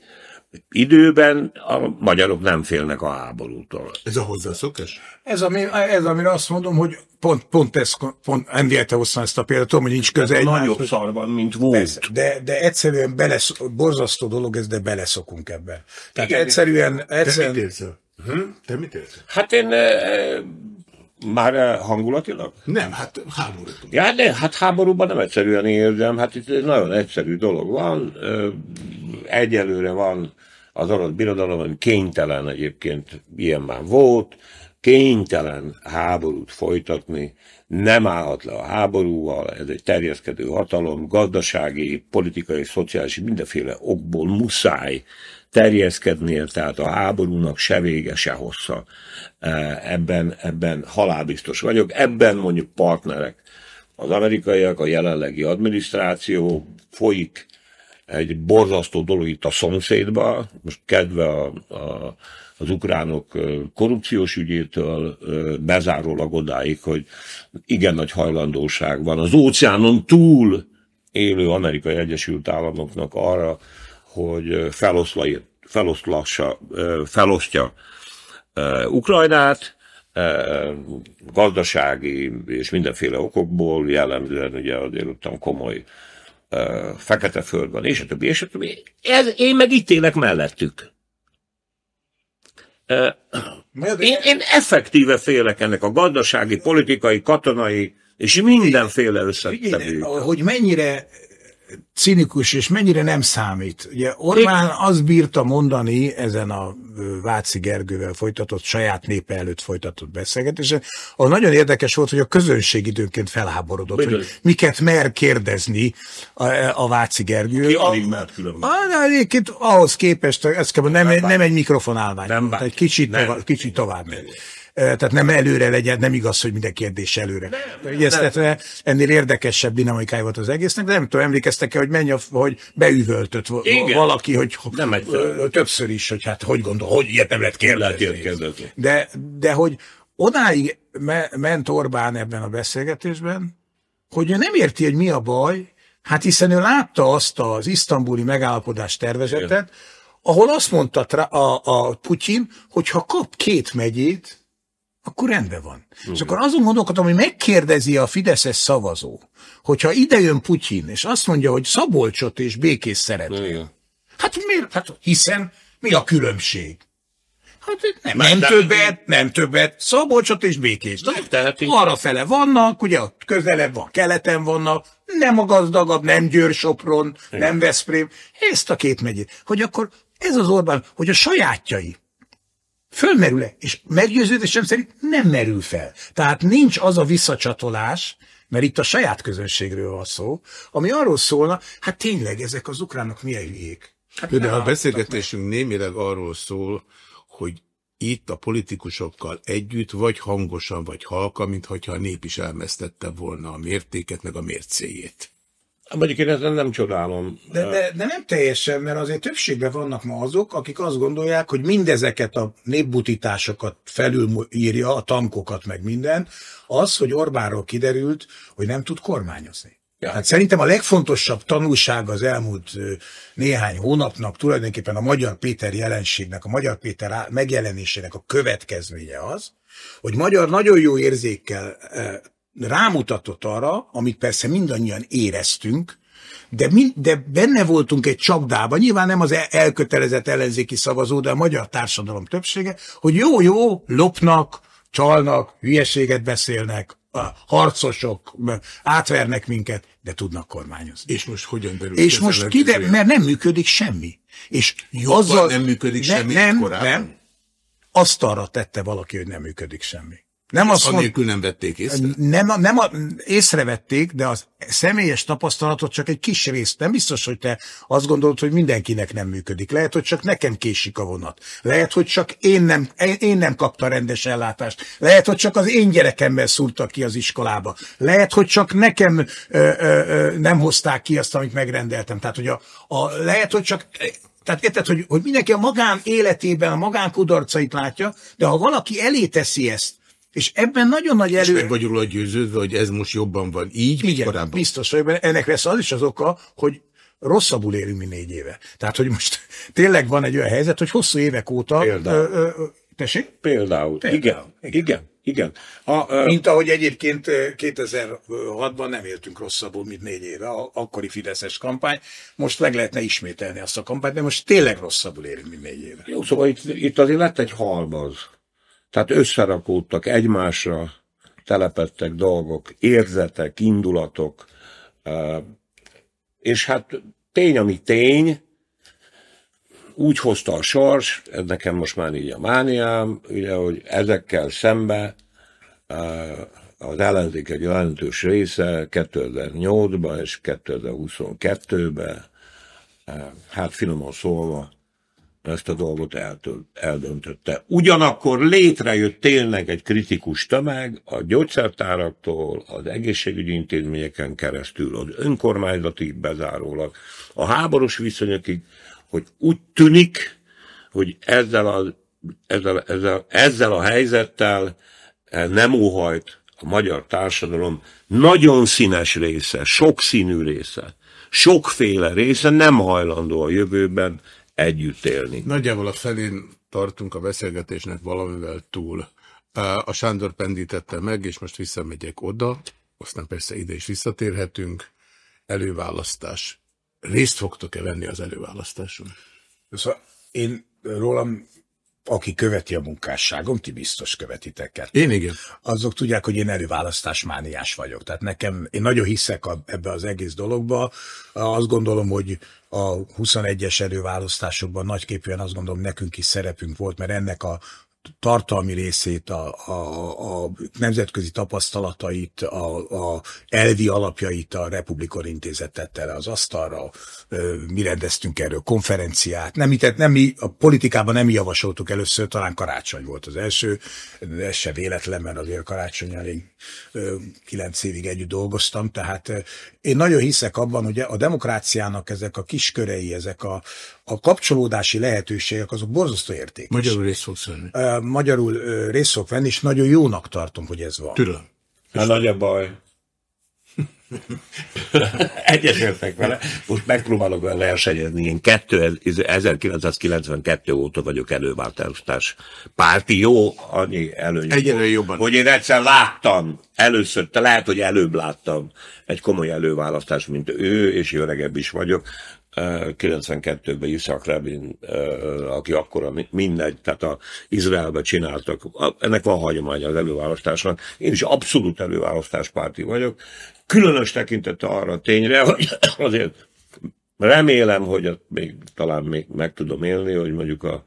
időben a magyarok nem félnek a háborútól. Ez a hozzászokás? Ez, ami, ez, amire azt mondom, hogy pont, pont ez, pont Endiete hoztam ezt a példát, tudom, hogy nincs köze Nagyobb egymáshoz. szarban, mint volt. Persze, de, de egyszerűen belesz, borzasztó dolog ez, de beleszokunk ebben. Tehát Igen, egyszerűen, Te mit egyszerűen érzel? Hm? Te mit érzel? Hát én e, már e, hangulatilag? Nem, hát háború. Ja, de hát háborúban nem egyszerűen érzem, hát itt egy nagyon egyszerű dolog van. Ö, Egyelőre van az orosz birodalom, ami kénytelen egyébként, ilyen már volt, kénytelen háborút folytatni, nem állhat le a háborúval, ez egy terjeszkedő hatalom, gazdasági, politikai, szociális, mindenféle okból muszáj terjeszkednie, tehát a háborúnak se vége, se hossza. Eh, Ebben, ebben halálbiztos vagyok, ebben mondjuk partnerek. Az amerikaiak, a jelenlegi adminisztráció folyik egy borzasztó dolog itt a szomszédba, most kedve a, a, az ukránok korrupciós ügyétől bezárólag odáig, hogy igen nagy hajlandóság van az óceánon túl élő Amerikai Egyesült Államoknak arra, hogy feloszla, feloszlassa, felosztja Ukrajnát, gazdasági és mindenféle okokból, jellemzően ugye azért ottan komoly fekete föld van, és a többi, és a többi. Ez, én meg itt élek mellettük. Én, én effektíve félek ennek a gazdasági, politikai, katonai és mindenféle összetevő. hogy mennyire cinikus és mennyire nem számít. Ugye Orbán azt bírta mondani ezen a Váci Gergővel folytatott, saját népe előtt folytatott beszélgetésen, ahol nagyon érdekes volt, hogy a közönség időnként felháborodott, Bizony. hogy miket mer kérdezni a, a Váci Gergő. Ki alig mert különben. Egyébként ahhoz képest, ez kell, nem, nem, nem egy mikrofonálvány. Nem Tehát egy kicsit, Nem. tovább, kicsit tovább megy. Eh, Tehát nem előre legyen, nem igaz, hogy minden kérdés előre. Egyeztetve ennél érdekesebb dinamikája volt az egésznek, de nem tudom, emlékeztek-e, hogy mennyi, hogy beüvöltött Igen. valaki, hogy Nem egyszer. többször is, hogy hát hogy gondol, hogy ilyet nem lehet kérdezni. De, de hogy odáig me- ment Orbán ebben a beszélgetésben, hogy ő nem érti, hogy mi a baj, hát hiszen ő látta azt az isztambuli megállapodás tervezetet, ahol azt mondta a, a Putyin, hogy ha kap két megyét, akkor rendben van. És akkor azon gondolkodom, hogy megkérdezi a Fideszes szavazó, hogyha ide jön Putyin, és azt mondja, hogy Szabolcsot és békés szeret. Igen. Hát miért? Hát hiszen mi a különbség? Hát nem, nem de- többet, nem többet, Szabolcsot és békés. Megtehetik. Arra fele vannak, ugye közelebb van, keleten vannak, nem a gazdagabb, nem Győr Sopron, nem Veszprém, ezt a két megyét. Hogy akkor ez az Orbán, hogy a sajátjai fölmerül-e, és meggyőződésem szerint nem merül fel. Tehát nincs az a visszacsatolás, mert itt a saját közönségről van szó, ami arról szólna, hát tényleg ezek az ukránok milyen hülyék. Hát de a beszélgetésünk némileg arról szól, hogy itt a politikusokkal együtt, vagy hangosan, vagy halka, mintha a nép is elmesztette volna a mértéket, meg a mércéjét. Mondjuk én ezen nem csodálom. De, de, de nem teljesen, mert azért többségben vannak ma azok, akik azt gondolják, hogy mindezeket a népbutításokat felülírja, a tankokat, meg minden, az, hogy Orbánról kiderült, hogy nem tud kormányozni. Ja. Hát szerintem a legfontosabb tanulság az elmúlt néhány hónapnak tulajdonképpen a Magyar Péter jelenségnek, a Magyar Péter megjelenésének a következménye az, hogy Magyar nagyon jó érzékkel rámutatott arra, amit persze mindannyian éreztünk, de, mi, de benne voltunk egy csapdában, nyilván nem az elkötelezett ellenzéki szavazó, de a magyar társadalom többsége, hogy jó-jó, lopnak, csalnak, hülyeséget beszélnek, a harcosok átvernek minket, de tudnak kormányozni. És most hogyan derül És most kide, mert nem működik semmi. És Jobban azzal, nem működik ne, semmi nem, korábban? Nem, azt arra tette valaki, hogy nem működik semmi. Nem azt Anélkül nem vették észre? Nem, nem a, észrevették, de az személyes tapasztalatot csak egy kis részt. Nem biztos, hogy te azt gondolod, hogy mindenkinek nem működik. Lehet, hogy csak nekem késik a vonat. Lehet, hogy csak én nem, én nem kapta rendes ellátást. Lehet, hogy csak az én gyerekemmel szúrtak ki az iskolába. Lehet, hogy csak nekem ö, ö, ö, nem hozták ki azt, amit megrendeltem. Tehát, hogy a, a, lehet, hogy csak tehát érted, hogy, hogy mindenki a magán életében a magán kudarcait látja, de ha valaki elé teszi ezt, és ebben nagyon nagy elő... És meg vagy róla győződve, hogy ez most jobban van így, Igen, korábban. biztos hogy ennek lesz az is az oka, hogy rosszabbul élünk, mint négy éve. Tehát, hogy most tényleg van egy olyan helyzet, hogy hosszú évek óta... Például. Ö, ö, tessék? Például. Például. Igen. Igen. Igen. Igen. A, ö... Mint ahogy egyébként 2006-ban nem éltünk rosszabbul, mint négy éve, a akkori Fideszes kampány. Most meg lehetne ismételni azt a kampányt, de most tényleg rosszabbul élünk, mint négy éve. Jó, szóval itt, itt azért lett egy halmaz tehát összerakódtak egymásra, telepettek dolgok, érzetek, indulatok, és hát tény, ami tény, úgy hozta a sors, ez nekem most már így a mániám, ugye, hogy ezekkel szembe az ellenzék egy jelentős része 2008-ban és 2022-ben, hát finoman szólva, ezt a dolgot eltölt, eldöntötte. Ugyanakkor létrejött tényleg egy kritikus tömeg a gyógyszertáraktól, az egészségügyi intézményeken keresztül, az önkormányzati bezárólag, a háborús viszonyokig, hogy úgy tűnik, hogy ezzel a, ezzel, ezzel, ezzel a helyzettel nem óhajt a magyar társadalom nagyon színes része, sokszínű része, sokféle része nem hajlandó a jövőben együtt élni. Nagyjából a felén tartunk a beszélgetésnek valamivel túl. A Sándor pendítette meg, és most visszamegyek oda, aztán persze ide is visszatérhetünk. Előválasztás. Részt fogtok-e venni az előválasztáson? Szóval én rólam aki követi a munkásságom, ti biztos követitek el. Én igen. Azok tudják, hogy én előválasztás mániás vagyok. Tehát nekem, én nagyon hiszek a, ebbe az egész dologba. Azt gondolom, hogy a 21-es előválasztásokban nagyképűen azt gondolom nekünk is szerepünk volt, mert ennek a tartalmi részét, a, a, a nemzetközi tapasztalatait, a, a elvi alapjait a Republikon Intézet tette le az asztalra, mi rendeztünk erről konferenciát, nem, tehát nem mi, a politikában nem mi javasoltuk először, talán karácsony volt az első, de ez se véletlen, mert azért karácsony elég kilenc évig együtt dolgoztam, tehát én nagyon hiszek abban, hogy a demokráciának ezek a kiskörei, ezek a, a kapcsolódási lehetőségek, azok borzasztó értékes. Magyarul részt fogsz venni. Magyarul részt fogok venni, és nagyon jónak tartom, hogy ez van. Tudom. Hát nagy a baj. Egyetértek vele. Most megpróbálok vele versenyezni. Én 1992 óta vagyok előváltás párti. Jó, annyi előny. Egyre jobban. Hogy én egyszer láttam, először, te lehet, hogy előbb láttam egy komoly előválasztás, mint ő, és öregebb is vagyok. 92-ben Iszak Rabin, aki akkor mindegy, tehát a Izraelbe csináltak, ennek van hagyománya az előválasztásnak. Én is abszolút előválasztáspárti vagyok, különös tekintete arra a tényre, hogy azért remélem, hogy még, talán még meg tudom élni, hogy mondjuk a,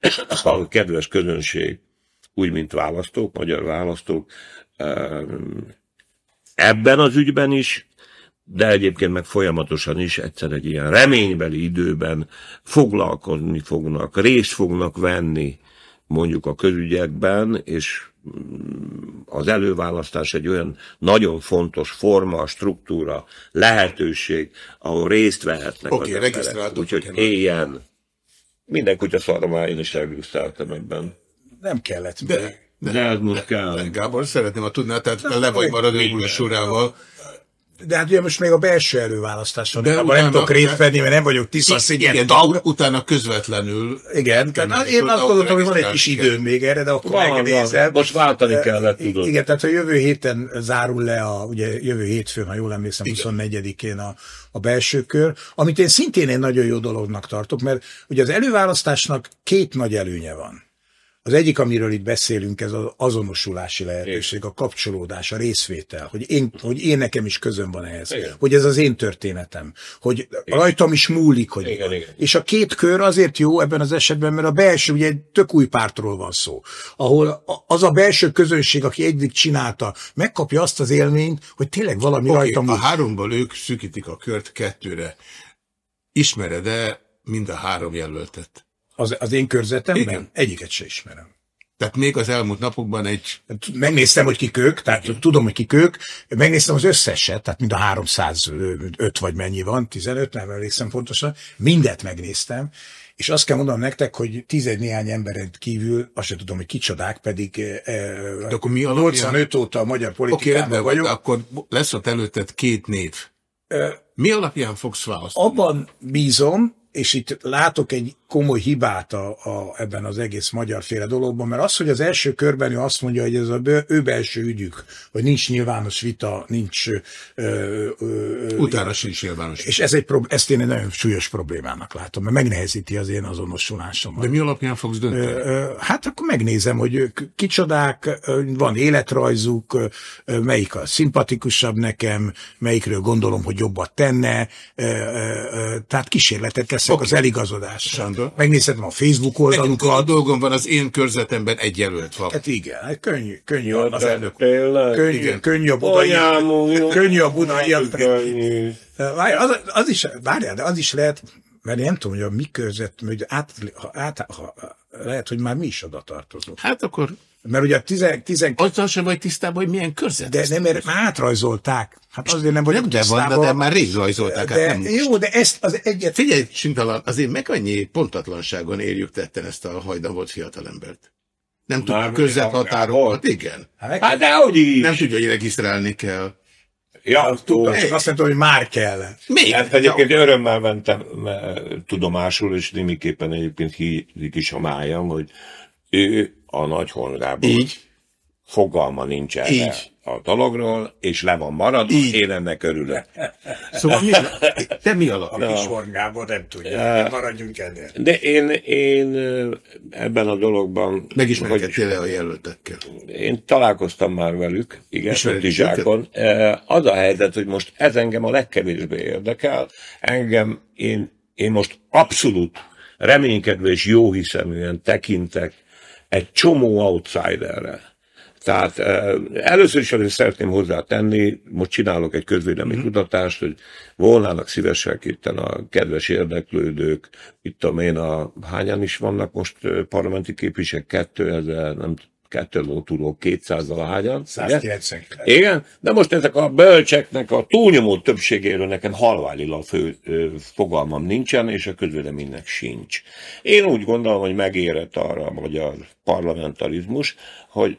a kedves közönség, úgy, mint választók, magyar választók, ebben az ügyben is de egyébként meg folyamatosan is egyszer egy ilyen reménybeli időben foglalkozni fognak, részt fognak venni mondjuk a közügyekben, és mm, az előválasztás egy olyan nagyon fontos forma, struktúra, lehetőség, ahol részt vehetnek Oké, az regisztráltuk, emberek. Úgyhogy éljen. Minden kutya szarra én is regisztráltam ebben. Nem kellett. De, De ez most kell. Gábor, szeretném, ha tudnál, tehát le vagy maradni sorával. De hát ugye most még a belső előválasztáson De de nem utána- tudok részt venni, mert nem vagyok tiszta szégyen Igen, tag. utána közvetlenül Igen, tehát Nem, én azt gondoltam, hogy van egy kis időm még erre, de akkor megnézem. Most váltani kellett, tudod. Igen, tehát a jövő héten zárul le, a, ugye jövő hétfőn, ha jól emlékszem, 24-én a, a belső kör, amit én szintén egy nagyon jó dolognak tartok, mert ugye az előválasztásnak két nagy előnye van. Az egyik, amiről itt beszélünk, ez az azonosulási lehetőség, a kapcsolódás, a részvétel, hogy én, hogy én nekem is közöm van ehhez, Igen. hogy ez az én történetem, hogy rajtam is múlik, hogy Igen, igen. és a két kör azért jó ebben az esetben, mert a belső, ugye egy tök új pártról van szó, ahol az a belső közönség, aki egyik csinálta, megkapja azt az élményt, hogy tényleg valami Oké, rajta a háromból ők szűkítik a kört kettőre. Ismered-e mind a három jelöltet? Az, az én körzetemben? Igen. Egyiket se ismerem. Tehát még az elmúlt napokban egy Megnéztem, hogy kik ők, tehát tudom, hogy kik ők, megnéztem az összeset, tehát mind a 305 vagy mennyi van, 15, nem emlékszem pontosan, mindet megnéztem, és azt kell mondanom nektek, hogy tizegy néhány emberen kívül, azt sem tudom, hogy kicsodák, pedig eh, De akkor mi alapján? 85 óta a magyar politikában van, vagyok. akkor lesz ott előtted két név. Mi alapján fogsz választani? Abban bízom, és itt látok egy komoly hibát a, a, ebben az egész magyarféle dologban, mert az, hogy az első körben ő azt mondja, hogy ez a bő- ő belső ügyük, hogy nincs nyilvános vita, nincs... Ö, ö, ö, Utána sincs nyilvános. és ez egy ezt én egy nagyon súlyos problémának látom, mert megnehezíti az én azonosulásomat. De mi alapján fogsz dönteni? Ö, Hát akkor megnézem, hogy ők kicsodák, ö, van életrajzuk, ö, ö, melyik a szimpatikusabb nekem, melyikről gondolom, hogy jobbat tenne, ö, ö, ö, tehát kísérletet teszek Oké. az eligazodásra. Sándor? Megnézhetem a Facebook Nekünk a oldalukat. dolgom van, az én körzetemben egy jelölt van. Hát igen, hát könnyű, könnyű az De elnök. tényleg? Könnyű, igen. könnyű a budai. Anyám, Könnyű a budai. Az, az is, várjál, de az is lehet, mert én nem tudom, hogy a mi között, hogy át, ha, át, ha, lehet, hogy már mi is oda tartozunk. Hát akkor Mert ugye a 12 azzal sem vagy tisztában, hogy milyen körzet. De nem, mert már átrajzolták. Hát azért nem vagyok nem, de van, de már rég rajzolták. de, hát nem most. jó, de ezt az egyet... Figyelj, Sintalan, azért meg annyi pontatlanságon érjük tetten ezt a hajdan volt fiatalembert. Nem tudja Már közvet mi- határokat, igen. Hát Hát dehogy is. Nem tudja, hogy regisztrálni kell. Ja, tudtam, tudom. csak azt nem tudom, hogy már kell. Még? Hát egyébként örömmel mentem me- tudomásul, és némiképpen egyébként hízik is a májam, hogy ő a nagy Gábor Így. fogalma nincs erre Így. A dologról, és le van maradva, Így. én ennek örülök. Szóval mi, te mi alapján? Kis Gábor nem tudja. Maradjunk ennél. De én, én ebben a dologban... Megismerkedtél le a jelöltekkel? Én találkoztam már velük, igen, Tizsákon. Az a helyzet, hogy most ez engem a legkevésbé érdekel. Engem, én, én most abszolút reménykedve és jóhiszeműen tekintek egy csomó outsiderre. Tehát eh, először is azért szeretném hozzátenni, most csinálok egy közvélemény kutatást, hogy volnának szívesek itt a kedves érdeklődők, itt tudom én, a, hányan is vannak most parlamenti képviselők, 2000, nem 2000 túló 200 a hányan. ugye? 199. Igen, de most ezek a bölcseknek a túlnyomó többségéről nekem halványilag fő ö, fogalmam nincsen, és a közvéleménynek sincs. Én úgy gondolom, hogy megérett arra a magyar parlamentarizmus, hogy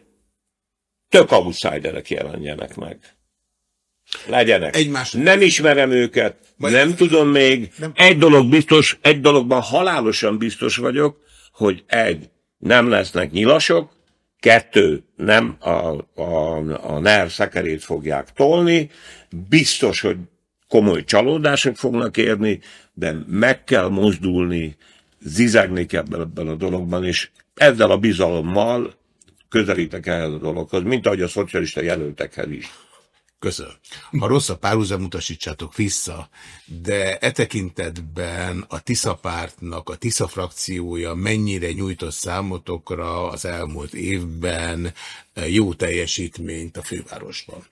tök outsiderek jelenjenek meg. Legyenek. Egymás- Nem ismerem őket, Vagy- nem tudom még. Nem- Egy dolog biztos, egy dologban halálosan biztos vagyok, hogy egy, nem lesznek nyilasok, kettő, nem a, a, a NER szekerét fogják tolni, biztos, hogy komoly csalódások fognak érni, de meg kell mozdulni, zizegni kell ebben, ebben a dologban, és ezzel a bizalommal közelítek ehhez a dologhoz, mint ahogy a szocialista jelöltekhez is. Köszönöm. Ha rossz a párhuzam, utasítsátok vissza, de e tekintetben a Tisza pártnak, a Tisza frakciója mennyire nyújtott számotokra az elmúlt évben eh, jó teljesítményt a fővárosban.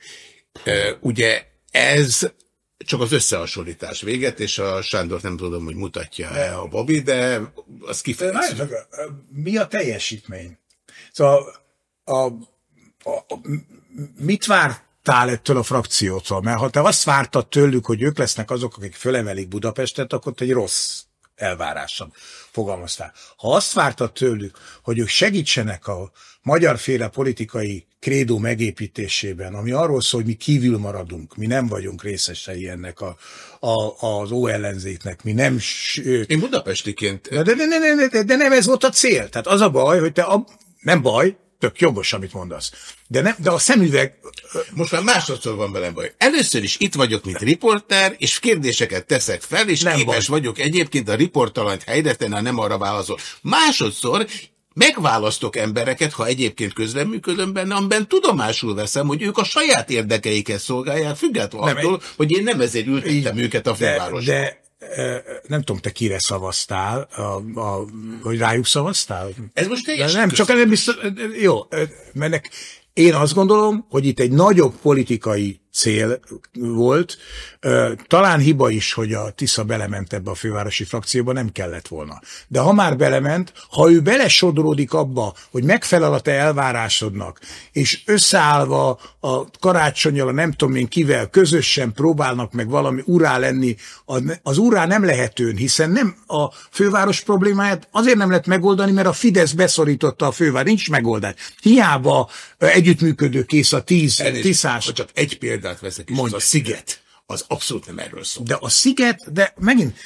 Eh, Ugye ez csak az összehasonlítás véget, és a Sándor nem tudom, hogy mutatja-e a Babi, de az kifejező. Mi a teljesítmény? Szóval a, mit vártál ettől a frakciótól? Mert ha te azt vártad tőlük, hogy ők lesznek azok, akik fölemelik Budapestet, akkor te egy rossz elvárással fogalmaztál. Ha azt vártad tőlük, hogy ők segítsenek a magyarféle politikai krédó megépítésében, ami arról szól, hogy mi kívül maradunk, mi nem vagyunk részesei ennek a, a, az óellenzéknek, mi nem... Én budapestiként... De, de, de, de, de, de nem ez volt a cél. Tehát az a baj, hogy te a, nem baj, tök jogos, amit mondasz. De, nem, de a szemüveg... Most már másodszor van velem baj. Először is itt vagyok, mint riporter, és kérdéseket teszek fel, és nem képes baj. vagyok egyébként a riportalanyt helyre tenni, ha nem arra válaszol. Másodszor megválasztok embereket, ha egyébként közleműködöm benne, amiben tudomásul veszem, hogy ők a saját érdekeiket szolgálják, függetlenül attól, hogy én nem ezért ültettem őket a fővárosba. De, de nem tudom, te kire szavaztál, a, a, hogy rájuk szavaztál? Ez most teljesen Nem, csak nem biztos, jó, mert én azt gondolom, hogy itt egy nagyobb politikai cél volt. Talán hiba is, hogy a Tisza belement ebbe a fővárosi frakcióba, nem kellett volna. De ha már belement, ha ő belesodródik abba, hogy megfelel a te elvárásodnak, és összeállva a karácsonyjal, a nem tudom én kivel, közösen próbálnak meg valami urá lenni, az urá nem lehetőn, hiszen nem a főváros problémáját azért nem lehet megoldani, mert a Fidesz beszorította a főváros, nincs megoldás. Hiába együttműködő kész a tíz, Elnézést, tiszás. Csak egy példát veszek, és Mondj. az a sziget, az abszolút nem erről szól. De a sziget, de megint,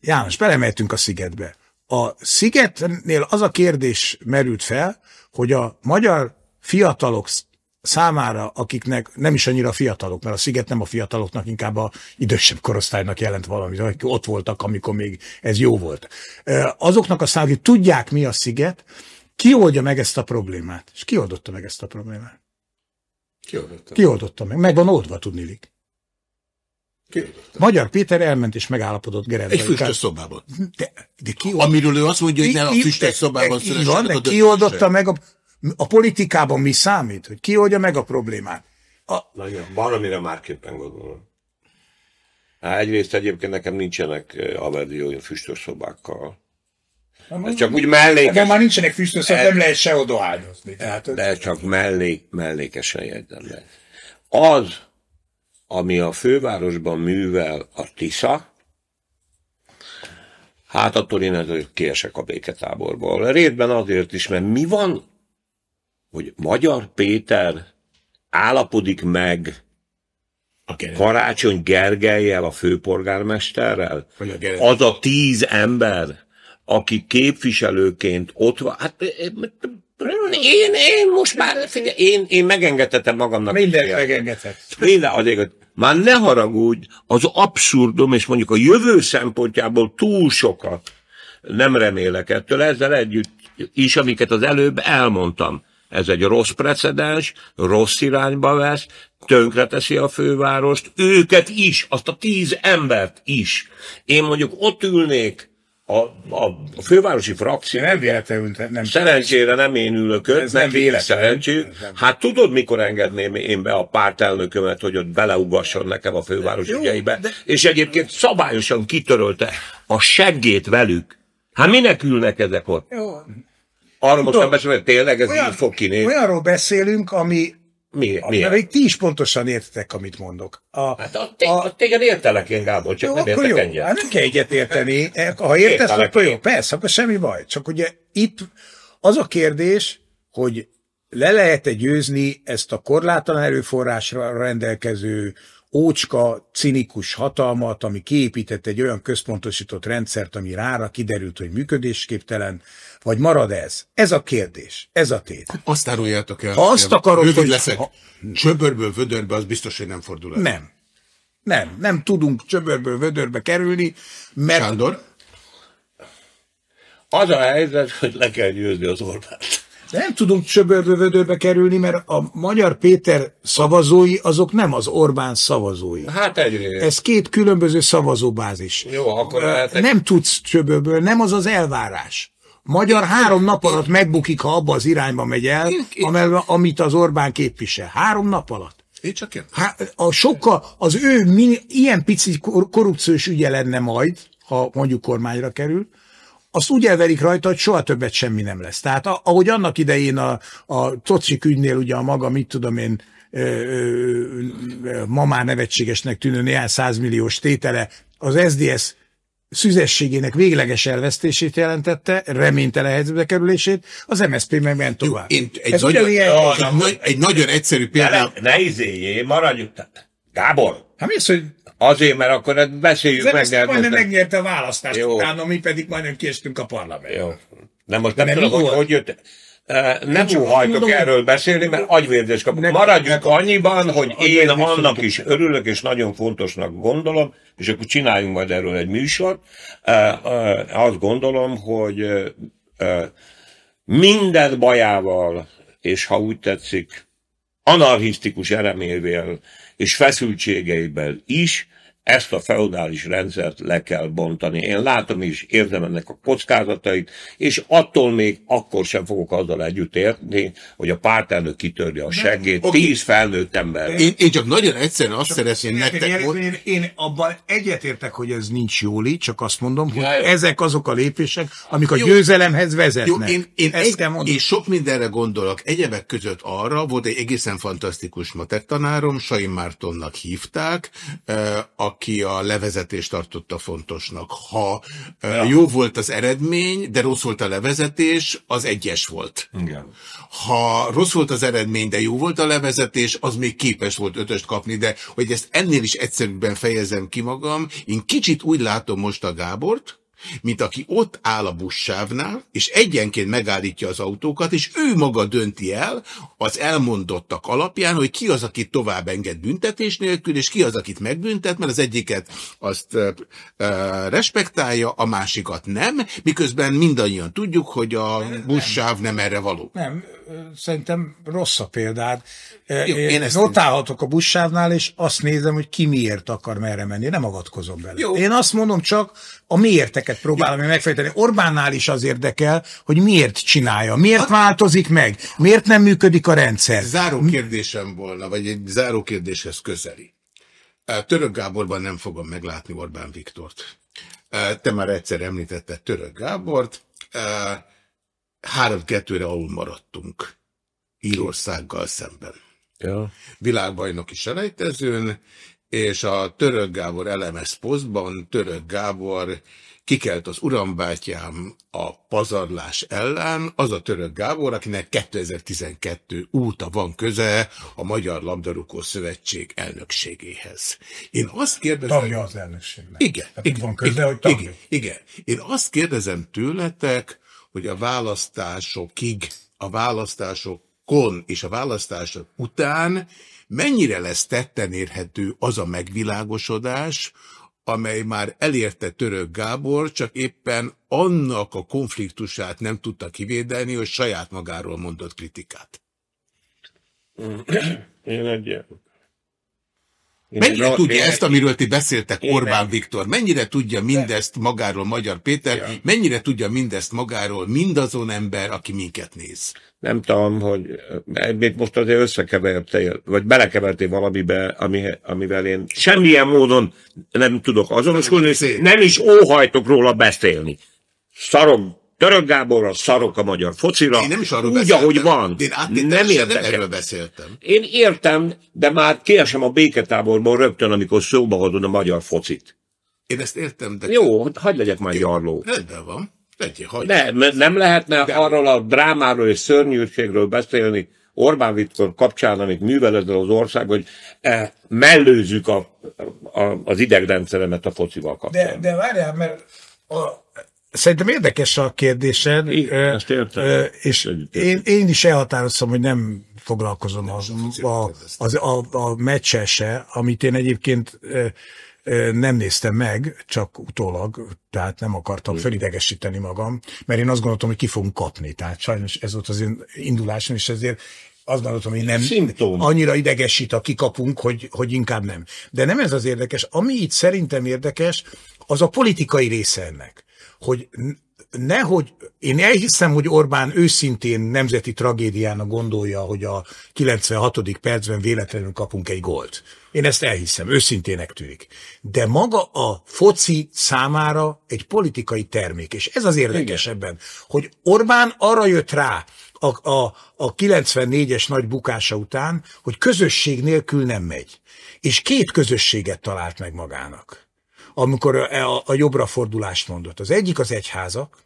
János, belemeltünk a szigetbe. A szigetnél az a kérdés merült fel, hogy a magyar fiatalok számára, akiknek nem is annyira fiatalok, mert a sziget nem a fiataloknak, inkább a idősebb korosztálynak jelent valamit, akik ott voltak, amikor még ez jó volt. Azoknak a számára, akik tudják, mi a sziget, ki oldja meg ezt a problémát? És ki oldotta meg ezt a problémát? Ki oldotta? Ki oldotta meg? Meg van oldva, tudnilik. Ki Magyar Péter elment és megállapodott Gerendai. Egy füstös szobában. De, de ki old... Amiről ő azt mondja, hogy ne a füstös szobában szülessenek. Van, de ki oldotta meg a, a politikában mi számít? Hogy ki oldja meg a problémát? A... Na igen, valamire márképpen gondolom. Hát egyrészt egyébként nekem nincsenek eh, averdióim füstös szobákkal. Ez csak úgy mellékes. De már nincsenek füstöszök, nem lehet se odohányozni. Tehát, de csak mellék, mellékesen jegyzem le. Az, ami a fővárosban művel a Tisza, hát attól én kiesek a béketáborból. Rétben azért is, mert mi van, hogy Magyar Péter állapodik meg a Karácsony Gergelyel, a főpolgármesterrel? A az a tíz ember, aki képviselőként ott van, hát én, én most már, figyelj, én, én megengedhetem magamnak. Mindent megengedhet. Minden, azért, már ne haragudj, az abszurdum, és mondjuk a jövő szempontjából túl sokat nem remélek ettől, ezzel együtt is, amiket az előbb elmondtam. Ez egy rossz precedens, rossz irányba vesz, tönkreteszi a fővárost, őket is, azt a tíz embert is. Én mondjuk ott ülnék a, a, a fővárosi frakció... Nem véletlenül. Nem szerencsére nem én ülök öt, ez nem véletlenül. Szerencsé. Hát tudod, mikor engedném én be a pártelnökömet, hogy ott beleugasson nekem a főváros Jó, ügyeibe, de... és egyébként szabályosan kitörölte a seggét velük. Hát minek ülnek ezek ott? Jó. Arra most nem beszélek, hogy tényleg ez olyan, így fog kinézni. Olyanról beszélünk, ami mi, mi? Mert ti is pontosan értetek, amit mondok. A, hát a, a, a téged értelek én, Gábor, csak jó, nem értek jó. egyet. Hát nem kell egyet érteni. Ha értesz, akkor jó, persze, akkor semmi baj. Csak ugye itt az a kérdés, hogy le lehet-e győzni ezt a korlátlan erőforrásra rendelkező ócska, cinikus hatalmat, ami kiépített egy olyan központosított rendszert, ami rára kiderült, hogy működésképtelen, vagy marad ez? Ez a kérdés, ez a tét. Azt áruljátok el. Ha azt akarod, hogy... leszek, ha... csöbörből, vödörbe, az biztos, hogy nem fordul el. Nem. Nem, nem tudunk csöbörből, vödörbe kerülni, mert... Sándor? Az a helyzet, hogy le kell győzni az Orbánt. Nem tudunk csöbörből, vödörbe kerülni, mert a Magyar Péter szavazói, azok nem az Orbán szavazói. Hát egyrészt. Ez két különböző szavazóbázis. Jó, akkor lehetek... Nem tudsz csöbörből, nem az az elvárás. Magyar három nap alatt megbukik, ha abba az irányba megy el, amit az Orbán képvisel. Három nap alatt. Én csak Hát, a sokkal, az ő mini, ilyen pici korrupciós ügye lenne majd, ha mondjuk kormányra kerül, azt úgy elverik rajta, hogy soha többet semmi nem lesz. Tehát ahogy annak idején a, a Tocik ügynél ugye a maga, mit tudom én, ma már nevetségesnek tűnő néhány százmilliós tétele az SDS szüzességének végleges elvesztését jelentette, reménytelen helyzetbe kerülését, az MSZP meg ment tovább. Jó, én egy, nagyon, egy, egy nagyon egyszerű példa. Ne, ne izéljé, maradjunk. Gábor! Hát mi az, hogy Azért, mert akkor beszéljük az meg. Az majdnem megnyerte a választást, Jó. utána mi pedig majdnem kiestünk a parlamentbe. Jó. Nem most nem, nem tudom, hogy, hogy jött. Nem óhajtok erről beszélni, mert agyvérzés kapok. Maradjunk annyiban, hogy én annak is örülök, és nagyon fontosnak gondolom, és akkor csináljunk majd erről egy műsort. Azt gondolom, hogy minden bajával, és ha úgy tetszik, anarchisztikus elemével és feszültségeivel is ezt a feudális rendszert le kell bontani. Én látom és érzem ennek a kockázatait, és attól még akkor sem fogok azzal együtt érteni, hogy a pártelnök kitörje a seggét, okay. tíz felnőtt ember. Én, én csak nagyon egyszerűen azt szeretném nektek... Én, én, én abban egyetértek, hogy ez nincs jóli, csak azt mondom, hogy ja, ezek azok a lépések, amik a jó, győzelemhez vezetnek. Jó, én, én, egy, én sok mindenre gondolok. Egyebek között arra volt egy egészen fantasztikus matek tanárom, Saim Mártonnak hívták, a aki a levezetést tartotta fontosnak. Ha ja. jó volt az eredmény, de rossz volt a levezetés, az egyes volt. Igen. Ha rossz volt az eredmény, de jó volt a levezetés, az még képes volt ötöst kapni, de hogy ezt ennél is egyszerűbben fejezem ki magam, én kicsit úgy látom most a Gábort, mint aki ott áll a buszsávnál, és egyenként megállítja az autókat, és ő maga dönti el az elmondottak alapján, hogy ki az, aki tovább enged büntetés nélkül, és ki az, akit megbüntet, mert az egyiket azt ö, respektálja, a másikat nem, miközben mindannyian tudjuk, hogy a buszsáv nem erre való. Nem, szerintem rossz a példád. Jó, én, én ezt notálhatok a buszsávnál, és azt nézem, hogy ki miért akar merre menni. Nem avatkozom bele. Jó. Én azt mondom csak, a miérteket próbálom én megfejteni. Orbánnál is az érdekel, hogy miért csinálja, miért változik meg, miért nem működik a rendszer. Záró kérdésem volna, vagy egy záró kérdéshez közeli. Török Gáborban nem fogom meglátni Orbán Viktort. Te már egyszer említetted Török Gábort. Három-kettőre alul maradtunk Írországgal szemben. Ja. Világbajnoki selejtezőn, és a Török Gábor LMS posztban Török Gábor kikelt az urambátyám a pazarlás ellen, az a Török Gábor, akinek 2012 óta van köze a Magyar Labdarúgó Szövetség elnökségéhez. Én azt kérdezem... Tagja az elnökségnek. Igen. Tehát igen, van köze, igen, hogy tagja. Igen, igen. Én azt kérdezem tőletek, hogy a választásokig, a választásokon és a választások után mennyire lesz tetten érhető az a megvilágosodás, amely már elérte Török Gábor, csak éppen annak a konfliktusát nem tudta kivédelni, hogy saját magáról mondott kritikát. Én egy Mennyire tudja ezt, amiről ti beszéltek, Orbán Viktor? Mennyire tudja mindezt magáról Magyar Péter? Ja. Mennyire tudja mindezt magáról mindazon ember, aki minket néz? Nem tudom, hogy még most azért összekevertél, vagy belekevertél valamibe, ami, amivel én semmilyen módon nem tudok azonosulni, nem is óhajtok róla beszélni. Szarok Török Gáborra szarok a magyar focira, én nem is arról úgy, beszéltem. ahogy van. De én nem érdekel. Nem erről beszéltem. Én értem, de már kiesem a béketáborból rögtön, amikor szóba hozod a magyar focit. Én ezt értem, de... Jó, hagyd legyek már gyarló. Rendben van. Legyél, hagyd. Nem, nem lehetne de... arról a drámáról és szörnyűségről beszélni, Orbán Viktor kapcsán, amit művel ezzel az ország, hogy eh, mellőzzük a, a, az idegrendszeremet a focival kapcsolatban. De, de várjál, mert a, Szerintem érdekes a kérdésed. Igen, ezt értem. És én, én is elhatároztam, hogy nem foglalkozom az, a, az, a, a meccsel se, amit én egyébként nem néztem meg, csak utólag, tehát nem akartam felidegesíteni magam, mert én azt gondoltam, hogy ki fogunk kapni. Tehát sajnos ez volt az én indulásom, és ezért azt gondoltam, hogy nem Szimptom. annyira idegesít a kikapunk, hogy, hogy inkább nem. De nem ez az érdekes. Ami itt szerintem érdekes, az a politikai része ennek hogy nehogy, én elhiszem, hogy Orbán őszintén nemzeti tragédiának gondolja, hogy a 96. percben véletlenül kapunk egy gólt. Én ezt elhiszem, őszintének tűnik. De maga a foci számára egy politikai termék, és ez az érdekes ebben, hogy Orbán arra jött rá, a, a, a 94-es nagy bukása után, hogy közösség nélkül nem megy. És két közösséget talált meg magának, amikor a, a, jobbra fordulást mondott. Az egyik az egyházak,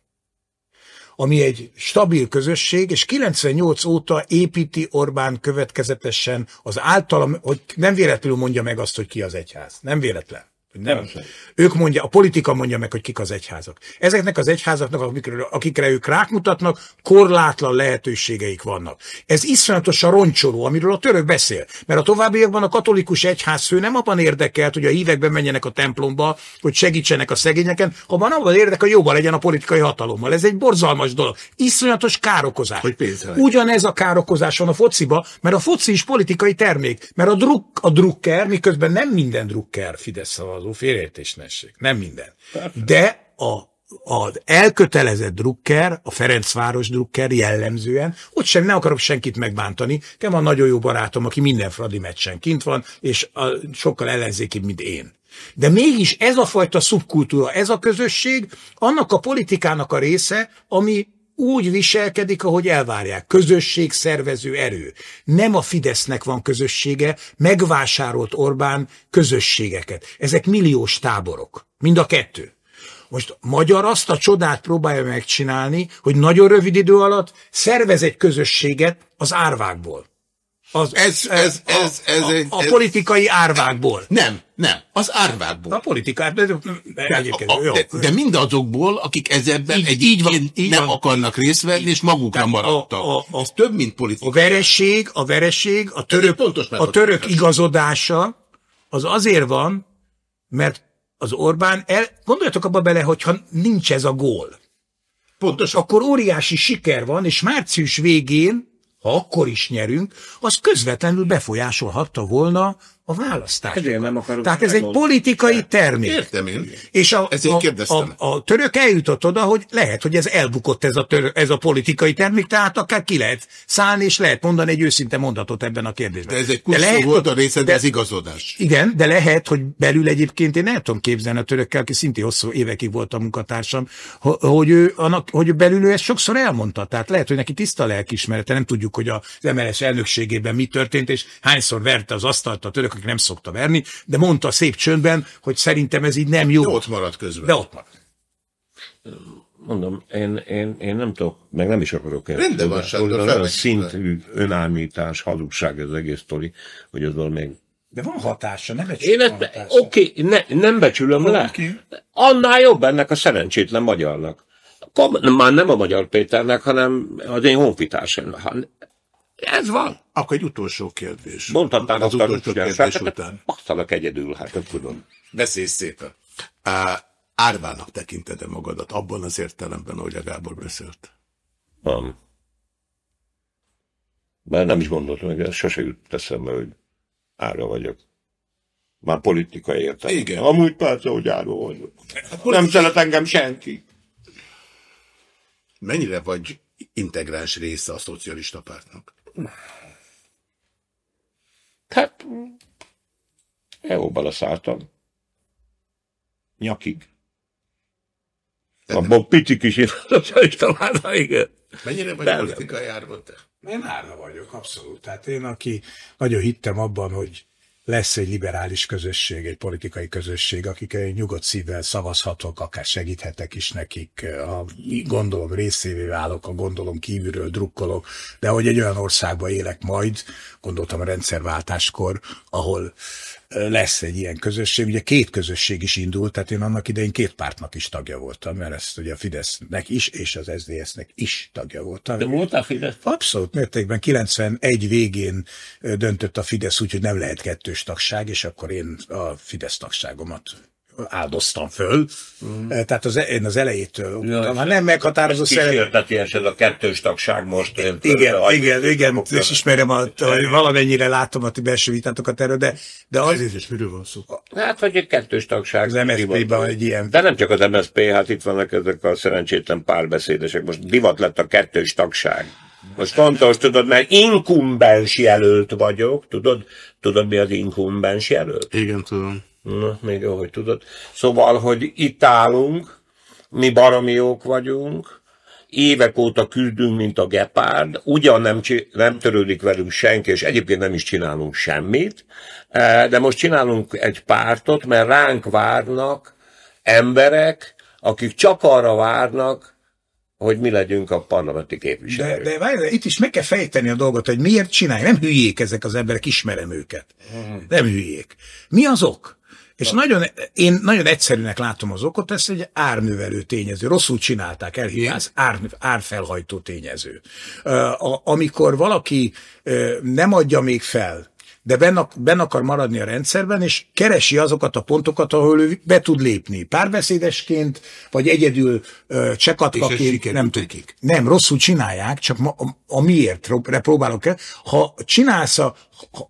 ami egy stabil közösség, és 98 óta építi Orbán következetesen az általam, hogy nem véletlenül mondja meg azt, hogy ki az egyház. Nem véletlen. Nem. Ők mondja, a politika mondja meg, hogy kik az egyházak. Ezeknek az egyházaknak, akikre, akikre ők rákmutatnak, korlátlan lehetőségeik vannak. Ez iszonyatosan roncsoló, amiről a török beszél. Mert a továbbiakban a katolikus egyházfő nem abban érdekelt, hogy a hívekben menjenek a templomba, hogy segítsenek a szegényeken, hanem abban érdekel, hogy jobban legyen a politikai hatalommal. Ez egy borzalmas dolog. Iszonyatos károkozás. Hogy pénzre. Ugyanez a károkozás van a fociba, mert a foci is politikai termék. Mert a, druk, a drukker, miközben nem minden drukker Fidesz szavazó, szavazó, félreértés nessék. Nem minden. De a az elkötelezett drukker, a Ferencváros drukker jellemzően, ott sem nem akarok senkit megbántani, nekem van nagyon jó barátom, aki minden fradi meccsen kint van, és a, sokkal ellenzékibb, mint én. De mégis ez a fajta szubkultúra, ez a közösség, annak a politikának a része, ami úgy viselkedik, ahogy elvárják. Közösség szervező erő. Nem a Fidesznek van közössége, megvásárolt Orbán közösségeket. Ezek milliós táborok. Mind a kettő. Most magyar azt a csodát próbálja megcsinálni, hogy nagyon rövid idő alatt szervez egy közösséget az árvákból. Az, ez, ez, ez, ez, ez, a, egy, a politikai árvákból. Nem, nem, az árvákból. A politikai, de, egyébként, a, de, de mindazokból, akik ezekben így, így van, így nem van. akarnak részt venni, és magukra maradtak. A, a, a, ez több, mint politika. A vereség, a vereség, a török, a török igazodása, az azért van, mert az Orbán, el, gondoljatok abba bele, hogyha nincs ez a gól. Pontos. Akkor óriási siker van, és március végén ha akkor is nyerünk, az közvetlenül befolyásolhatta volna a választást. nem akarok Tehát ez egy politikai termék. Értem én. És a, a, a, a török eljutott oda, hogy lehet, hogy ez elbukott ez a, török, ez a politikai termék, tehát akár ki lehet szállni, és lehet mondani egy őszinte mondatot ebben a kérdésben. De ez egy kuszó lehet, volt a része, de ez igazodás. Igen, de lehet, hogy belül egyébként én el tudom képzelni a törökkel, aki szintén hosszú évekig volt a munkatársam, hogy ő, annak, hogy belül ő ezt sokszor elmondta. Tehát lehet, hogy neki tiszta lelkismerete, nem tudjuk, hogy az MLS elnökségében mi történt, és hányszor verte az asztalt a török, aki nem szokta verni, de mondta szép csöndben, hogy szerintem ez így nem jó. De ott maradt közben. De ott maradt. Mondom, én, én, én nem tudok, meg nem is akarok el. Rendben van, Sándor, Olyan szintű önállítás, hazugság az egész sztori, hogy az valami de van hatása, nem egy Én oké, okay, ne, nem becsülöm okay. le. Annál jobb ennek a szerencsétlen magyarnak. Már nem a Magyar Péternek, hanem az én honfitársának. Ez van. Akkor egy utolsó kérdés. Mondhatnám az utolsó kérdés után. Passzalak egyedül, hát nem tudom. Beszélj szépen. Uh, árvának tekinted magadat abban az értelemben, ahogy a Gábor beszélt? Nem. Mert nem is gondoltam, hogy ez sose jut eszembe, hogy ára vagyok. Már politikai értelem. Igen. Amúgy persze, hogy ára vagyok. Hát nem szeret engem senki. Mennyire vagy integráns része a szocialista pártnak? Hát, jó beleszálltam. Nyakig. Abban pici kis szocialista igen. Mennyire vagy politikai árva te? Én árva vagyok, abszolút. Tehát én, aki nagyon hittem abban, hogy lesz egy liberális közösség, egy politikai közösség, akik nyugodt szívvel szavazhatok, akár segíthetek is nekik, a gondolom részévé válok, a gondolom kívülről drukkolok, de hogy egy olyan országban élek majd, gondoltam a rendszerváltáskor, ahol lesz egy ilyen közösség. Ugye két közösség is indult, tehát én annak idején két pártnak is tagja voltam, mert ezt ugye a Fidesznek is, és az SZDSZ-nek is tagja voltam. De voltál Fidesz? Abszolút mértékben. 91 végén döntött a Fidesz úgy, hogy nem lehet kettős tagság, és akkor én a Fidesz tagságomat áldoztam föl. Mm. Tehát az, én az elejétől, ja, már nem meghatározó szerep. Kísérteties ez a kettős tagság most. Én igen, föl, igen, igen, és ismerem, a, hogy valamennyire látom a ti belső vitátokat erről, de, de az... És miről van szó? Hát, hogy egy kettős tagság. Az MSZP-ben egy ilyen. De nem csak az MSZP, hát itt vannak ezek a szerencsétlen párbeszédesek. Most divat lett a kettős tagság. Most fontos, tudod, mert inkumbens jelölt vagyok, tudod, tudod mi az inkumbens jelölt? Igen, tudom. Na, még jó, hogy tudod. Szóval, hogy itt állunk, mi baromi jók vagyunk, évek óta küzdünk, mint a gepárd, ugyan nem, nem törődik velünk senki, és egyébként nem is csinálunk semmit, eh, de most csinálunk egy pártot, mert ránk várnak emberek, akik csak arra várnak, hogy mi legyünk a parlamenti képviselők. De, de várj, itt is meg kell fejteni a dolgot, hogy miért csinálják. Nem hülyék ezek az emberek, ismerem őket. Hmm. Nem hülyék. Mi az ok? És nagyon, én nagyon egyszerűnek látom az okot, ez egy árnövelő tényező. Rosszul csinálták, elhívás, ár, árfelhajtó tényező. Uh, amikor valaki uh, nem adja még fel de benne, benne akar maradni a rendszerben, és keresi azokat a pontokat, ahol ő be tud lépni. Párbeszédesként, vagy egyedül csekatkaként. Nem, nekik. nem, rosszul csinálják, csak ma, a, a miért próbálok el. Ha csinálsz a,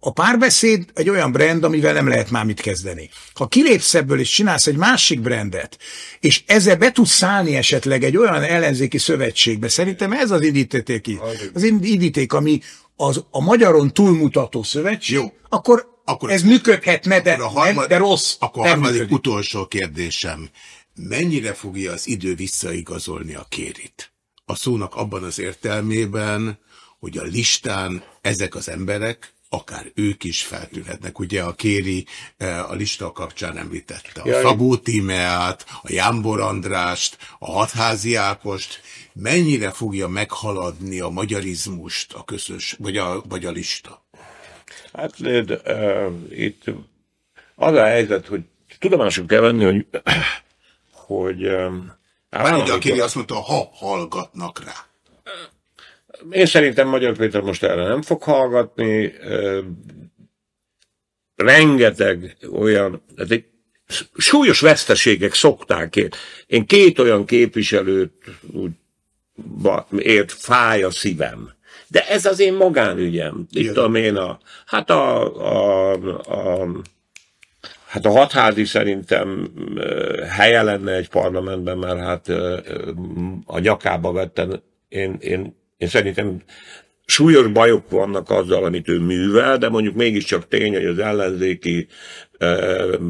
a párbeszéd egy olyan brand, amivel nem lehet már mit kezdeni. Ha kilépsz ebből és csinálsz egy másik brandet, és ezzel be tudsz szállni esetleg egy olyan ellenzéki szövetségbe, szerintem ez az indíték, az indíték, ami, az a magyaron túlmutató szövetség, Jó. akkor, akkor ez működhetne, de, a harmad, de rossz. Akkor a harmadik működik. utolsó kérdésem. Mennyire fogja az idő visszaigazolni a kérit? A szónak abban az értelmében, hogy a listán ezek az emberek, akár ők is feltűnhetnek. Ugye a Kéri eh, a lista kapcsán említette a Szabó Tímeát, a Jámbor Andrást, a Hatházi Ákost, mennyire fogja meghaladni a magyarizmust a közös, vagy a, vagy a lista? Hát de, uh, itt az a helyzet, hogy tudomásul kell venni, hogy, hogy um, Már aki azt mondta, ha hallgatnak rá. Én szerintem Magyar Péter most erre nem fog hallgatni. Rengeteg olyan, tehát egy súlyos veszteségek szokták én. Én két olyan képviselőt úgy ért fáj a szívem. De ez az én magánügyem. Itt tudom én a, hát a, a, a Hát a hatházi szerintem helye lenne egy parlamentben, mert hát a nyakába vettem, én, én, én szerintem súlyos bajok vannak azzal, amit ő művel, de mondjuk mégiscsak tény, hogy az ellenzéki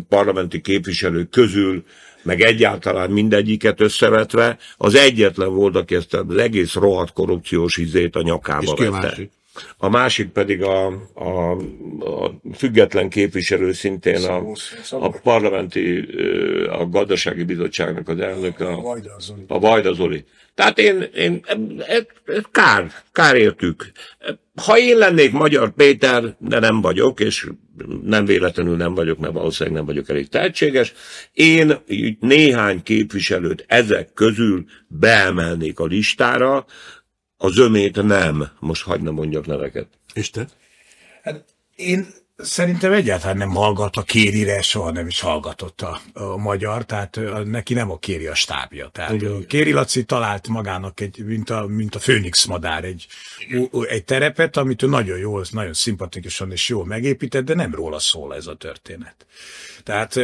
parlamenti képviselők közül meg egyáltalán mindegyiket összevetve, az egyetlen volt, aki ezt az egész rohadt korrupciós izét a nyakába És vette. Másik? A másik pedig a, a, a független képviselő, szintén a, a parlamenti, a gazdasági bizottságnak az elnök, a, a Vajda Zoli. Tehát én, én kár, kár értük. Ha én lennék Magyar Péter, de nem vagyok, és nem véletlenül nem vagyok, mert valószínűleg nem vagyok elég tehetséges, én néhány képviselőt ezek közül beemelnék a listára, az ömét nem. Most hagyd ne mondjak neveket. És te? Hát én Szerintem egyáltalán nem hallgat a kérire, soha nem is hallgatott a, a magyar, tehát neki nem a kéri a stábja. Tehát Igen. Kéri Laci talált magának, egy, mint, a, mint a Főnix madár, egy, egy terepet, amit ő nagyon jól, nagyon szimpatikusan és jól megépített, de nem róla szól ez a történet. Tehát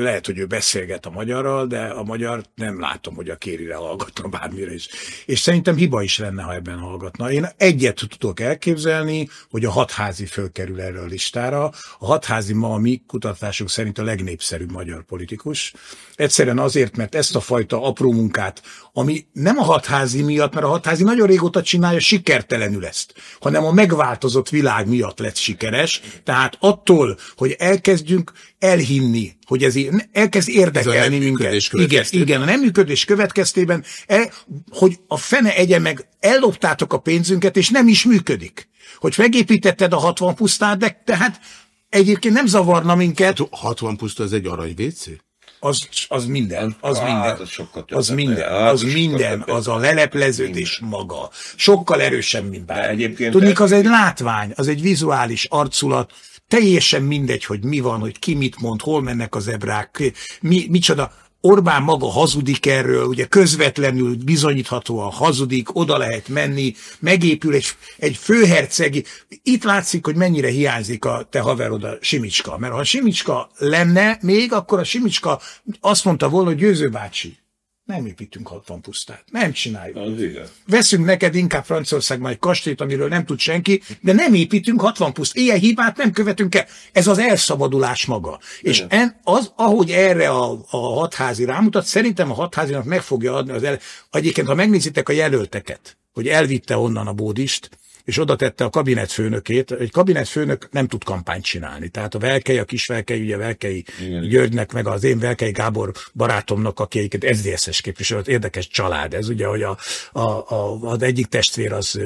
lehet, hogy ő beszélget a magyarral, de a magyar nem látom, hogy a kérire hallgatna bármire is. És szerintem hiba is lenne, ha ebben hallgatna. Én egyet tudok elképzelni, hogy a hatházi fölkerül erre a listára. A hatházi ma a mi kutatásunk szerint a legnépszerűbb magyar politikus. Egyszerűen azért, mert ezt a fajta apró munkát, ami nem a hatházi miatt, mert a hatházi nagyon régóta csinálja sikertelenül ezt, hanem a megváltozott világ miatt lett sikeres. Tehát attól, hogy elkezdjünk elhinni, hogy ez elkezd érdekelni minket. Igen, igen, a nem működés következtében, el, hogy a fene egye meg, elloptátok a pénzünket, és nem is működik. Hogy megépítetted a 60 pusztát, de tehát egyébként nem zavarna minket. 60 puszta az egy aranyvécé? az, az minden, az hát, minden, az, az minden, hát, az minden, az a lelepleződés maga. Sokkal erősebb, mint bármi. Egyébként Tudnik, az egy látvány, az egy vizuális arculat, teljesen mindegy, hogy mi van, hogy ki mit mond, hol mennek az ebrák, mi, micsoda. Orbán maga hazudik erről, ugye közvetlenül bizonyíthatóan hazudik, oda lehet menni, megépül egy, egy főhercegi. Itt látszik, hogy mennyire hiányzik a te haverod, a Simicska. Mert ha Simicska lenne még, akkor a Simicska azt mondta volna, hogy Győző bácsi, nem építünk 60 pusztát. Nem csináljuk. Az igen. Veszünk neked inkább Franciaországban egy kastélyt, amiről nem tud senki, de nem építünk 60 puszt. Ilyen hibát nem követünk el. Ez az elszabadulás maga. És en, az, ahogy erre a, a hatházi rámutat, szerintem a hatházinak meg fogja adni az el... Egyébként, ha megnézitek a jelölteket, hogy elvitte onnan a bódist, és oda tette a kabinetfőnökét. Egy kabinetfőnök nem tud kampányt csinálni. Tehát a Velkei, a Kisvelkei, ugye Velkei Igen. Györgynek, meg az én Velkei Gábor barátomnak, aki egyébként SZDSZ-es képviselő, érdekes család ez, ugye, hogy a, a, a, az egyik testvér az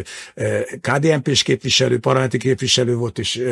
KDNP-s képviselő, parlamenti képviselő volt, és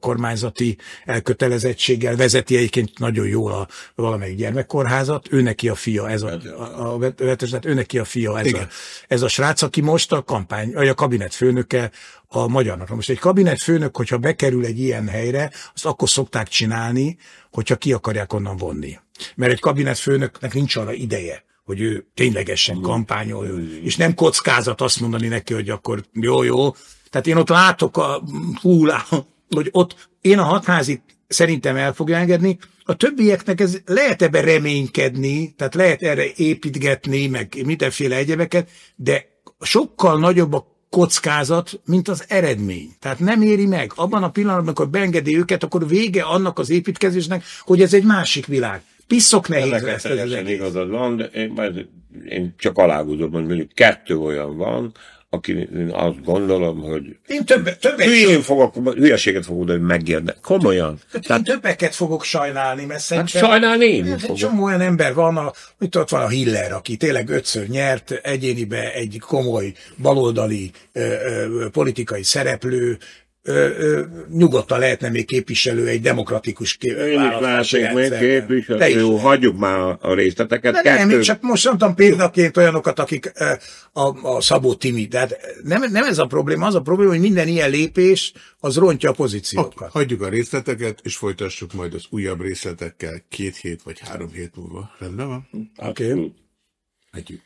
kormányzati elkötelezettséggel vezeti egyébként nagyon jól a valamelyik gyermekkórházat, ő neki a fia, ez a, a, a, a ő neki a fia, ez a, ez a srác, aki most a kampány, a kabinet főnöke a magyarnak. Most egy kabinet főnök, hogyha bekerül egy ilyen helyre, azt akkor szokták csinálni, hogyha ki akarják onnan vonni. Mert egy kabinet főnöknek nincs arra ideje, hogy ő ténylegesen kampányol, és nem kockázat azt mondani neki, hogy akkor jó, jó. Tehát én ott látok a hullá, hogy ott én a hatházi szerintem el fogja engedni, a többieknek ez lehet ebbe reménykedni, tehát lehet erre építgetni, meg mindenféle egyebeket, de sokkal nagyobb a kockázat, mint az eredmény. Tehát nem éri meg. Abban a pillanatban, amikor beengedi őket, akkor vége annak az építkezésnek, hogy ez egy másik világ. Piszok nehéz lesz ez az igazad van, de én, én csak alágúzom, hogy mondjuk kettő olyan van, aki azt gondolom, hogy én több, többet hülyén fogok, hülyeséget fogok de megérni. Komolyan. Hát Tehát, én többeket fogok sajnálni, mert szerintem... Hát sajnálni én hát fogok. Csomó olyan ember van, a, mint ott van a Hiller, aki tényleg ötször nyert egyénibe egy komoly baloldali ö, ö, politikai szereplő, ö, ö, nyugodtan lehetne még képviselő egy demokratikus kép- Én is másik még képviselő. Jó, hagyjuk már a részleteket. De Kettő... nem, én csak most mondtam példaként olyanokat, akik a, a Szabó Timi. Tehát nem, nem ez a probléma, az a probléma, hogy minden ilyen lépés az rontja a pozíciókat. Okay, hagyjuk a részleteket, és folytassuk majd az újabb részletekkel két hét vagy három hét múlva. Rendben van? Oké. Okay. Hagyjuk.